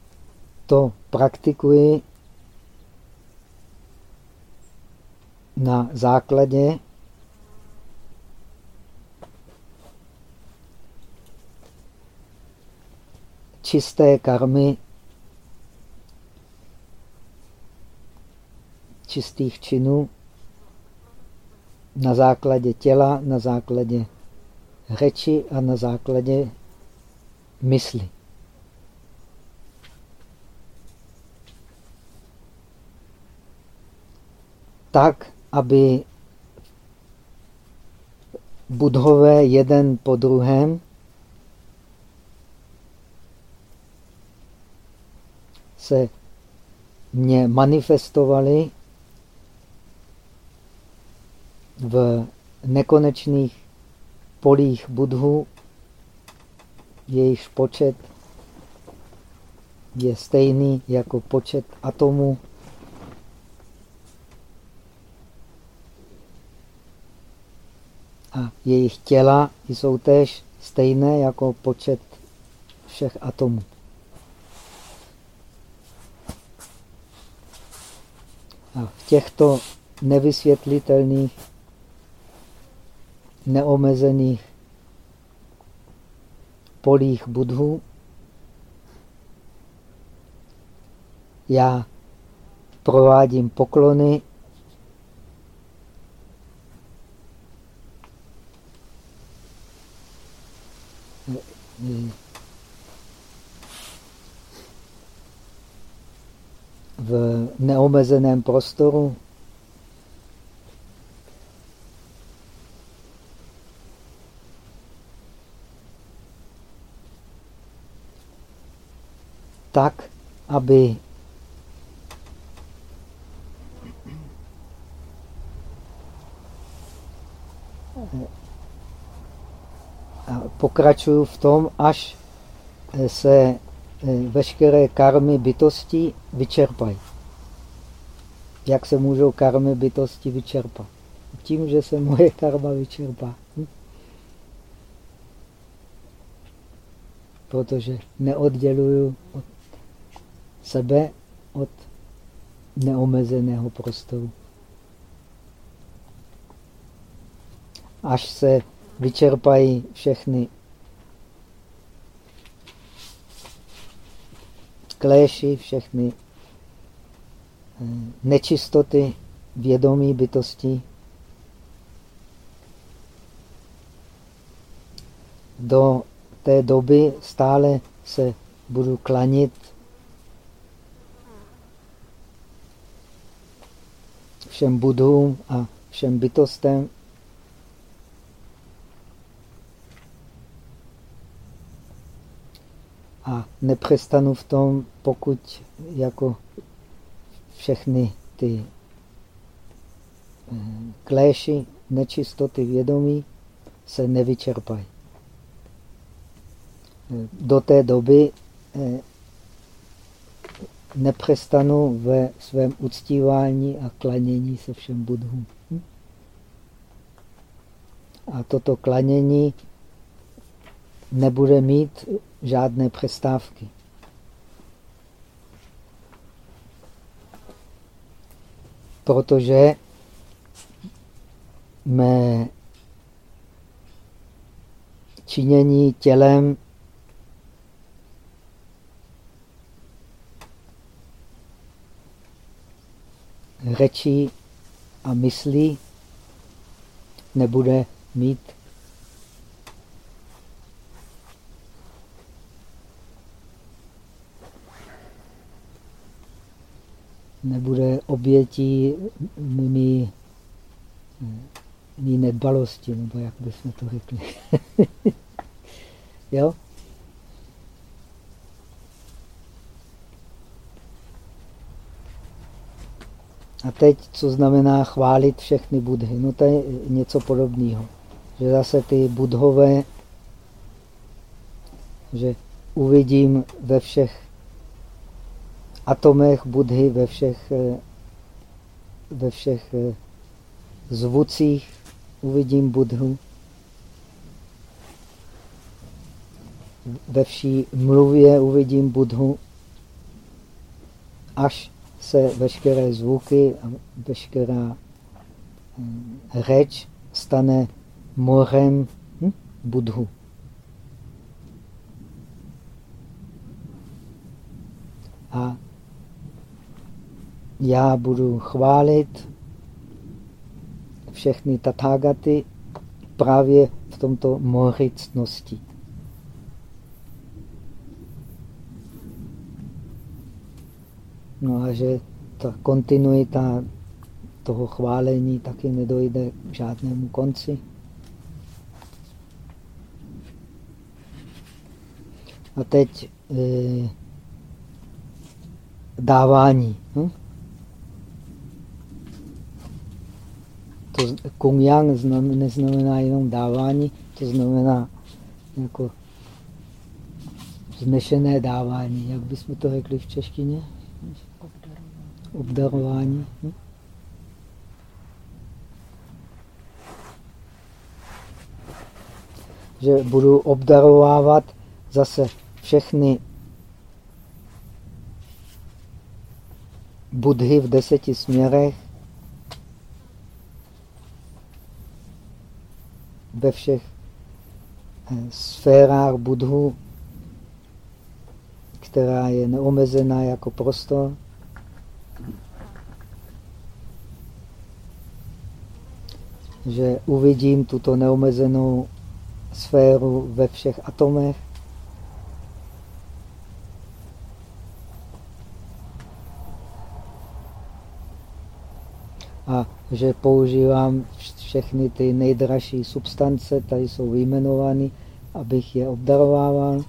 to praktikuji na základě čisté karmy, čistých činů, na základě těla, na základě řeči a na základě mysli. Tak, aby budhové jeden po druhém se mě manifestovali v nekonečných polích budhu, jejichž počet je stejný jako počet atomů A jejich těla jsou též stejné jako počet všech atomů. A v těchto nevysvětlitelných, neomezených polích budhů já provádím poklony v neomezeném prostoru. Tak, aby pokračuju v tom, až se Eh, veškeré karmy bytosti vyčerpají. Jak se můžou karmy bytosti vyčerpat? Tím, že se moje karma vyčerpá. Hm? Protože neodděluju od sebe od neomezeného prostoru. Až se vyčerpají všechny kléši, všechny eh, nečistoty vědomí bytosti. Do té doby stále se budu klanit všem budům a všem bytostem, a nepřestanu v tom, pokud jako všechny ty eh, kléši, nečistoty vědomí se nevyčerpají. Eh, do té doby eh, nepřestanu ve svém uctívání a klanění se všem budhům. Hm? A toto klanění nebude mít žádné přestávky. Protože mé činění tělem řečí a myslí nebude mít nebude obětí mými, mý nedbalosti, nebo jak bychom to řekli. jo? A teď, co znamená chválit všechny budhy? No to je něco podobného. Že zase ty budhové, že uvidím ve všech atomech Budhy, ve všech, eh, ve všech eh, zvucích uvidím Budhu. Ve vší mluvě uvidím Budhu, až se veškeré zvuky a veškerá eh, řeč stane morem hm, Budhu. A já budu chválit všechny tatágaty právě v tomto moři ctnosti. No a že ta kontinuita toho chválení taky nedojde k žádnému konci. A teď e, dávání. Hm? To kung yang neznamená jenom dávání, to znamená jako znešené dávání. Jak bychom to řekli v češtině? Obdarování. Hm? že budu obdarovávat zase všechny budhy v deseti směrech ve všech eh, sférách budhu, která je neomezená jako prostor. Že uvidím tuto neomezenou sféru ve všech atomech. A že používám všechny ty nejdražší substance, tady jsou vyjmenovány, abych je obdarovával.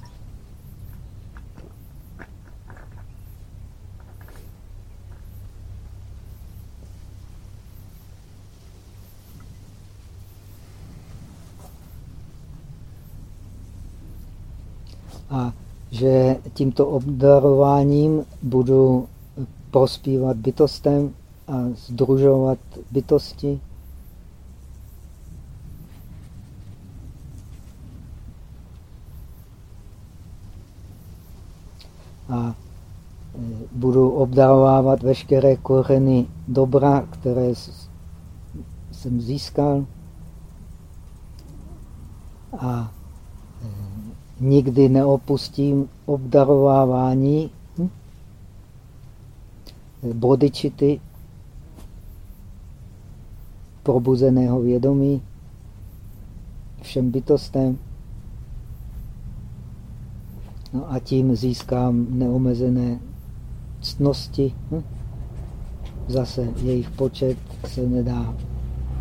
A že tímto obdarováním budu prospívat bytostem a združovat bytosti. A e, budu obdarovávat veškeré kořeny dobra, které jsem získal. A e, nikdy neopustím obdarovávání hm? bodičity probuzeného vědomí všem bytostem. No a tím získám neomezené ctnosti. Hm? Zase jejich počet se nedá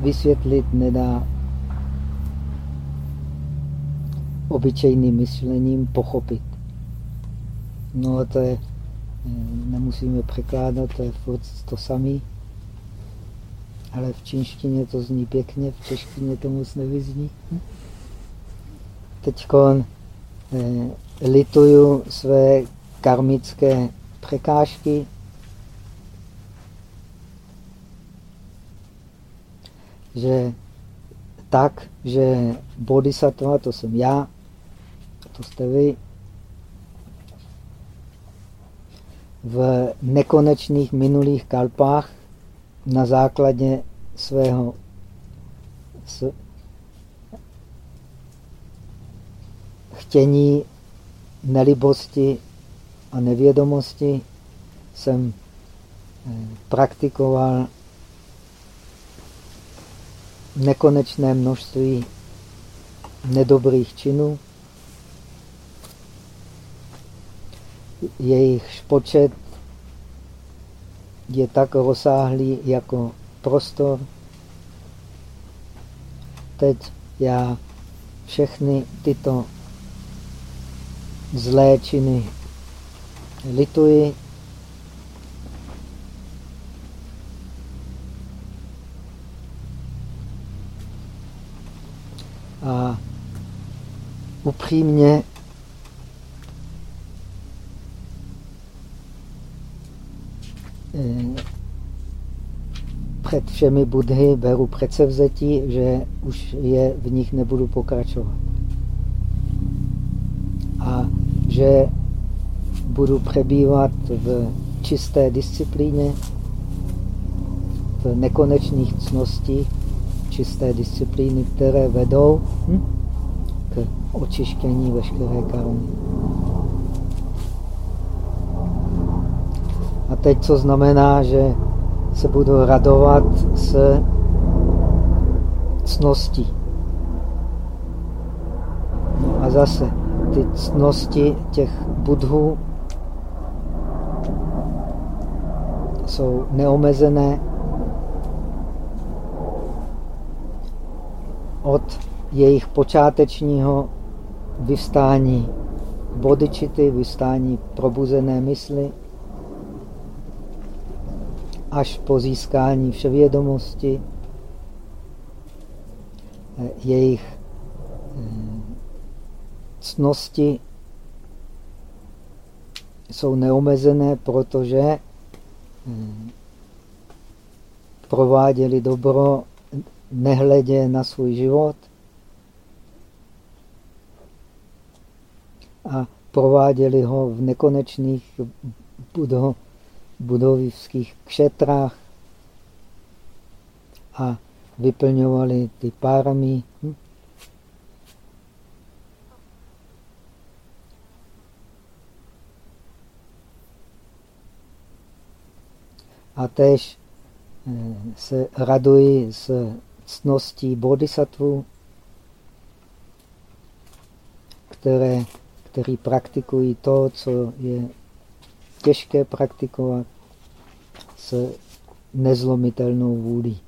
vysvětlit, nedá obyčejným myšlením pochopit. No a to je, eh, nemusíme překládat, to je furt to samé. Ale v čínštině to zní pěkně, v češtině to moc nevyzní. Teď eh, lituju své karmické překážky, že tak, že bodhisattva, to jsem já, to jste vy, v nekonečných minulých kalpách na základě svého chtění, nelibosti a nevědomosti jsem eh, praktikoval nekonečné množství nedobrých činů. Jejich počet je tak rozsáhlý jako prostor. Teď já všechny tyto zlé činy lituji. A upřímně Eh, před všemi budhy beru předsevzetí, že už je v nich nebudu pokračovat. A že budu přebývat v čisté disciplíně, v nekonečných cností, čisté disciplíny, které vedou hm, k očištění veškeré karmy. A teď co znamená, že se budu radovat s cností. No a zase ty cnosti těch budhů jsou neomezené od jejich počátečního vystání bodičity, vystání probuzené mysli, až po získání vševědomosti, eh, jejich cnosti jsou neomezené, protože eh, prováděli dobro nehledě na svůj život a prováděli ho v nekonečných budov, budovských kšetrách a vyplňovali ty párami. Hm? A tež eh, se radují z cností bodhisattvů, které, který praktikují to, co je těžké praktikovat s nezlomitelnou vůlí.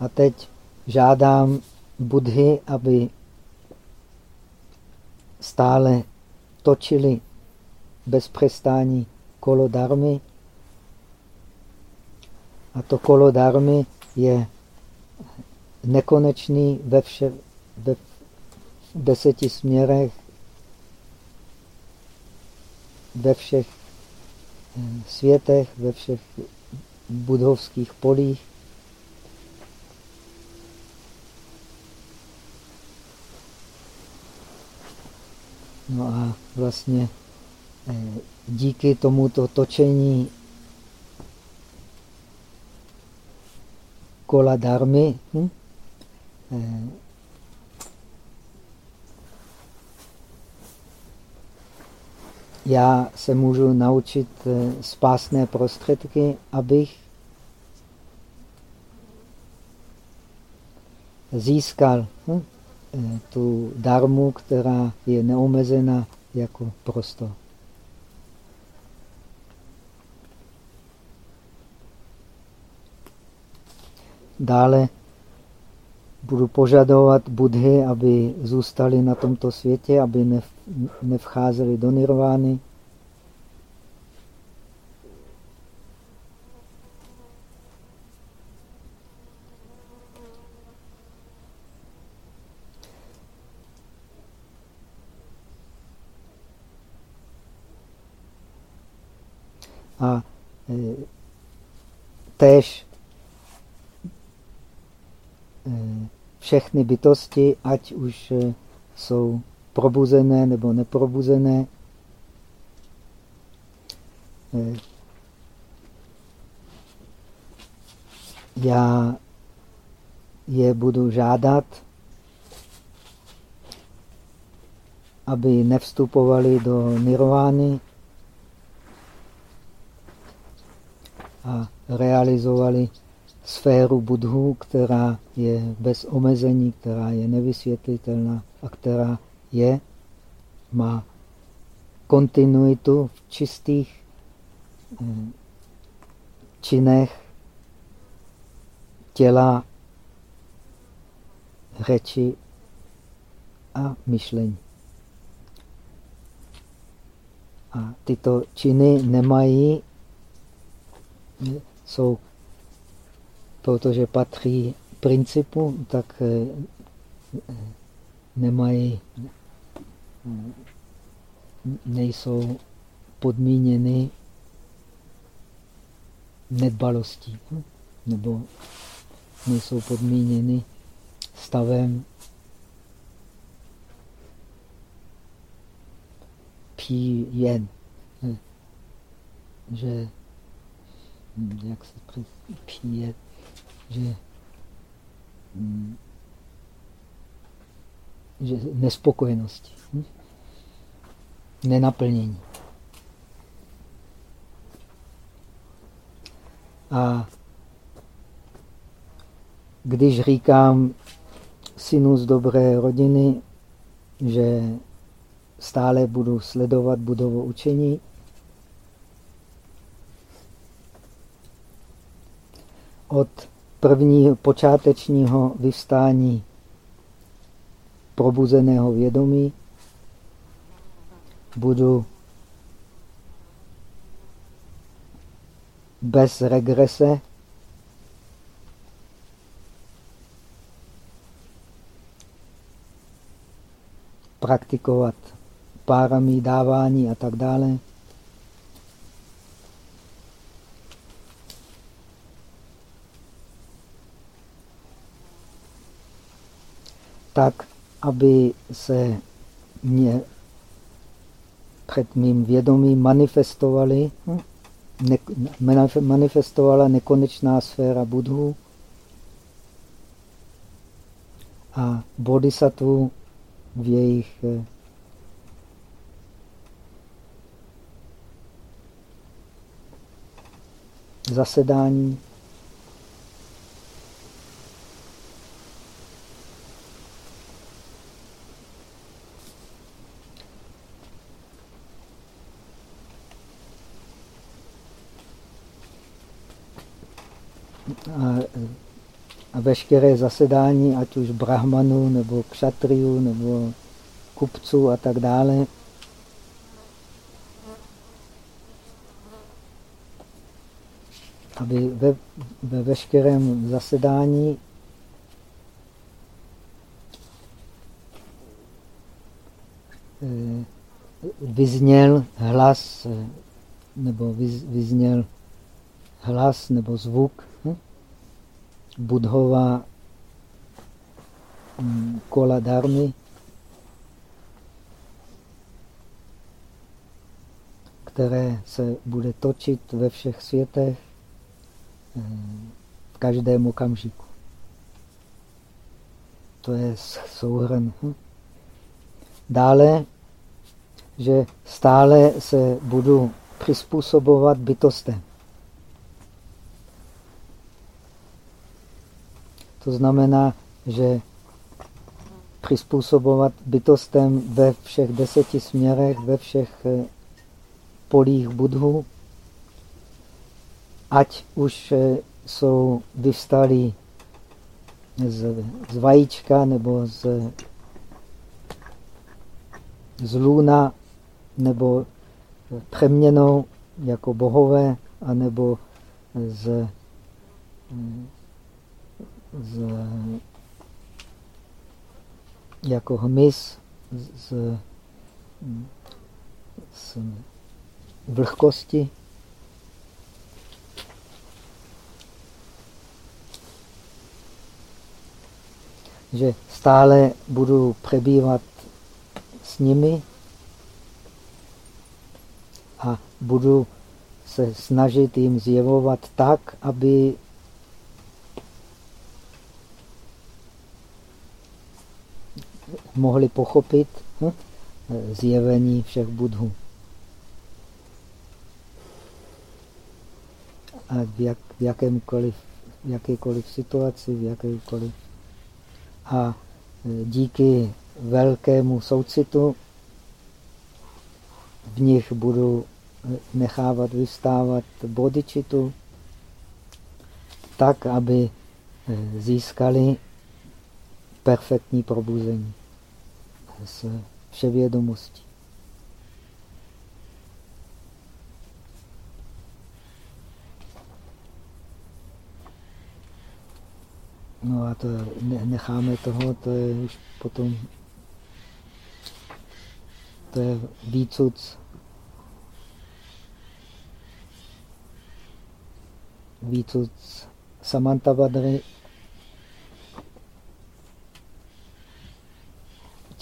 A teď žádám Budhy, aby stále točili bez přestání kolo darmy. A to kolo darmy je nekonečný ve, vše, ve deseti směrech, ve všech eh, světech, ve všech budovských polích. No a vlastně eh, díky tomuto točení kola darmy hm, eh, já se můžu naučit eh, spásné prostředky, abych získal hm, tu darmu, která je neomezena jako prostor. Dále budu požadovat Budhy, aby zůstali na tomto světě, aby nevcházeli do nirvány. A e, též e, všechny bytosti, ať už e, jsou probuzené nebo neprobuzené, já je budu žádat, aby nevstupovali do nirvány, a realizovali sféru budhu, která je bez omezení, která je nevysvětlitelná a která je, má kontinuitu v čistých eh, činech těla, řeči a myšlení. A tyto činy nemají jsou, protože patří principu, tak eh, nemají, nejsou podmíněny nedbalostí, nebo nejsou podmíněny stavem pí jen, že jak se přijde, že, hm, že nespokojenosti, nenaplnění. A když říkám synu z dobré rodiny, že stále budu sledovat budovu učení, od prvního počátečního vyvstání probuzeného vědomí budu bez regrese praktikovat párami, dávání a tak dále. Tak, aby se mě před mým vědomím manifestovali, hm, ne, manifestovala nekonečná sféra budhu a bodhisattva v jejich eh, zasedání a, a veškeré zasedání, ať už brahmanů, nebo kšatriů, nebo kupců a tak dále, aby ve, ve veškerém zasedání eh, vyzněl hlas nebo vyzněl hlas nebo zvuk Budhova hm, kola darmy, které se bude točit ve všech světech v každém okamžiku. To je souhrn. Hm? Dále, že stále se budu přizpůsobovat bytostem. To znamená, že přizpůsobovat bytostem ve všech deseti směrech, ve všech eh, polích budhu, ať už eh, jsou vyvstalí z, z vajíčka nebo z, z lůna nebo přeměnou jako bohové, anebo z, z, jako hmyz z, z vlhkosti. že stále budu přebývat s nimi a budu se snažit jim zjevovat tak, aby mohli pochopit hm, zjevení všech budhů. A v, jak, v jakémkoliv, v jakékoliv situaci, v jakékoliv a e, díky velkému soucitu v nich budu e, nechávat vystávat bodičitu tak, aby e, získali perfektní probuzení z vševědomosti. No a to necháme toho, to je už potom to je výcuc výcuc Samantavadry,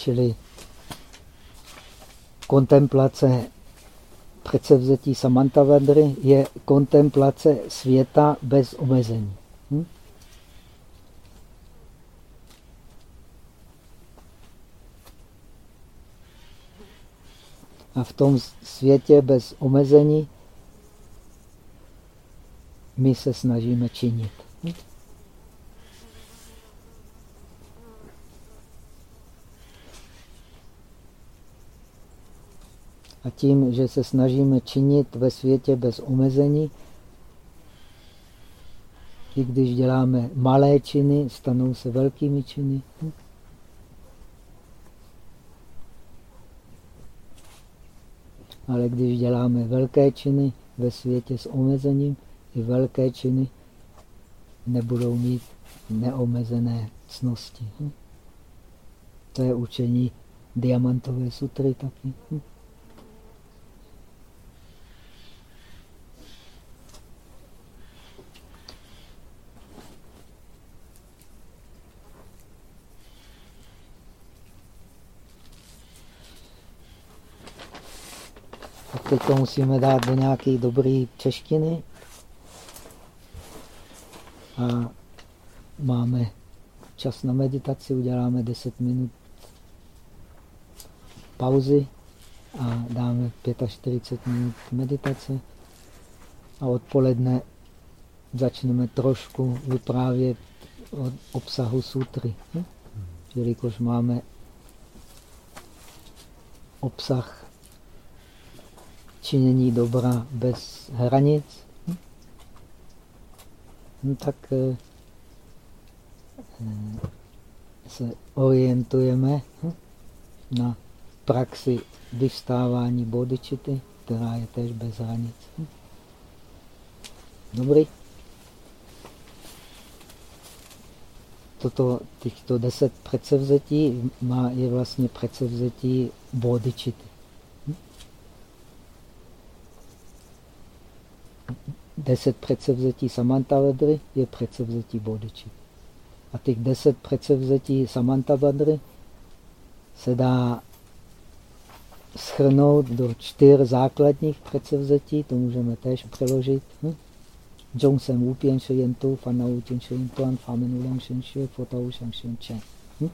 čili kontemplace předsevzetí Samantavadry je kontemplace světa bez omezení. Hm? A v tom světě bez omezení my se snažíme činit. A tím, že se snažíme činit ve světě bez omezení, i když děláme malé činy, stanou se velkými činy. Ale když děláme velké činy ve světě s omezením, i velké činy nebudou mít neomezené cnosti. To je učení diamantové sutry taky. Teď to musíme dát do nějaké dobré češtiny. A máme čas na meditaci, uděláme 10 minut pauzy a dáme 45 minut meditace a odpoledne začneme trošku vyprávět o obsahu sutry. Hm? Jelikož máme obsah činění dobra bez hranic, no tak eh, se orientujeme hm? na praxi vyvstávání bodičity, která je tež bez hranic. Hm? Dobrý? Toto, těchto deset předsevzetí má, je vlastně předsevzetí bodičity. Deset předsevzetí Samantavadry je předsevzetí bodičity. A těch deset předsevzetí Samantavadry se dá schrnout do čtyř základních předsevzetí, to můžeme též přeložit. Hm? Jong sem wu pian shi yen tu, fan na wu jin shi yen tuan, fa men wu lang shen shi, fo ta wu shang shen chen. Hm?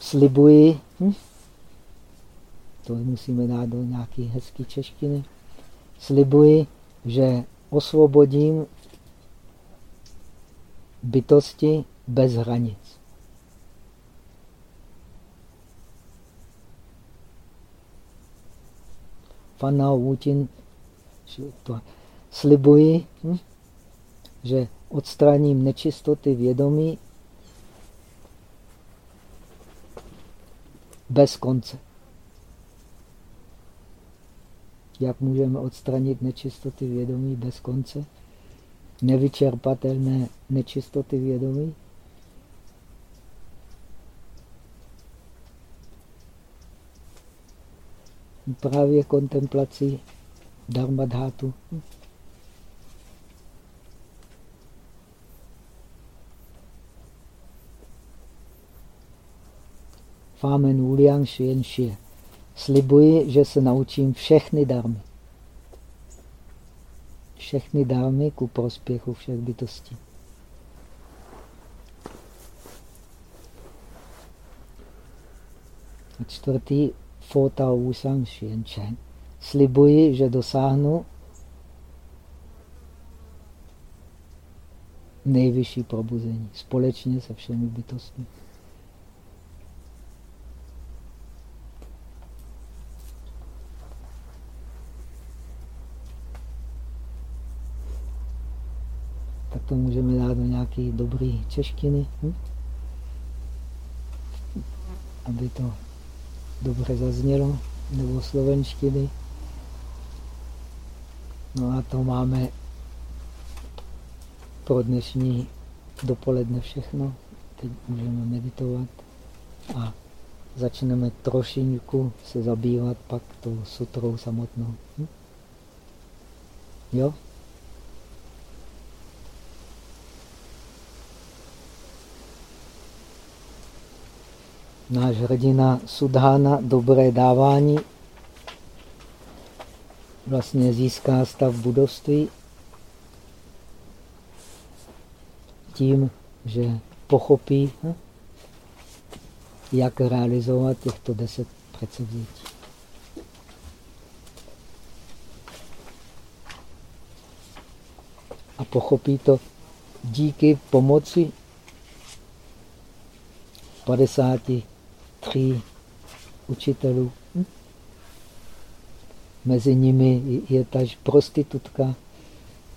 Slibuji, hm? To musíme dát do nějaké hezké češtiny, slibuji, že osvobodím bytosti bez hranic. Fanao Wutin slibuji, hm, že odstraním nečistoty vědomí bez konce. Jak můžeme odstranit nečistoty vědomí bez konce? Nevyčerpatelné nečistoty vědomí? Právě kontemplací dharma dhatu. Fámen Uliang Shien Shie. Slibuji, že se naučím všechny darmy. Všechny darmy ku prospěchu všech bytostí. A čtvrtý, Fota Xian Chen. Slibuji, že dosáhnu nejvyšší probuzení společně se všemi bytostmi. tak to můžeme dát do nějaké dobré češtiny, hm? aby to dobře zaznělo, nebo slovenštiny. No a to máme pro dnešní dopoledne všechno. Teď můžeme meditovat a začneme trošinku se zabývat pak tou sutrou samotnou. Hm? Jo? Náš hrdina Sudhana, dobré dávání, vlastně získá stav budovství tím, že pochopí, jak realizovat těchto deset předsevzetí. A pochopí to díky pomoci 50 tří učitelů. Mezi nimi je taž prostitutka,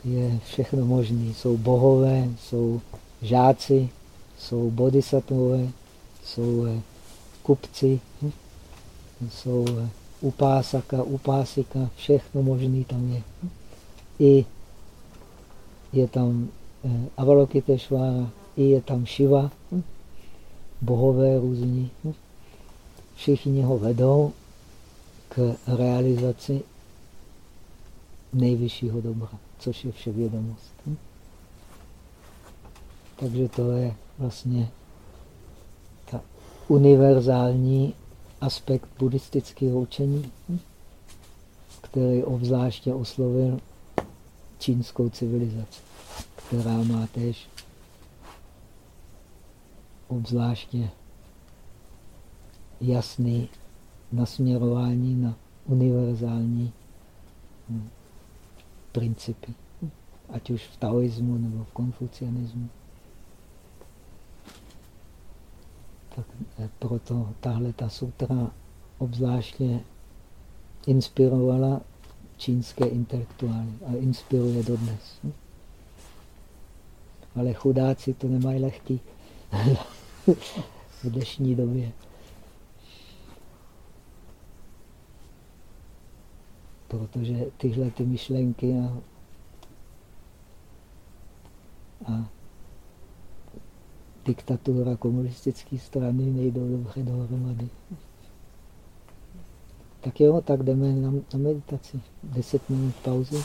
je všechno možné. Jsou bohové, jsou žáci, jsou bodhisattvové, jsou eh, kupci, jsou eh, upásaka, upásika, všechno možné tam je. I je tam eh, Avalokiteshvara, i je tam Shiva, bohové různí všichni ho vedou k realizaci nejvyššího dobra, což je vševědomost. Hm? Takže to je vlastně ta univerzální aspekt buddhistického učení, který obzvláště oslovil čínskou civilizaci, která má též obzvláště jasný nasměrování na univerzální hm, principy, ať už v taoismu nebo v konfucianismu. Tak eh, proto tahle ta sutra obzvláště inspirovala čínské intelektuály a inspiruje dodnes. Ale chudáci to nemají lehký v dnešní době. Protože tyhle ty myšlenky a, a diktatura komunistické strany nejdou dobře dohromady. Tak jo, tak jdeme na, na meditaci. Deset minut pauzy.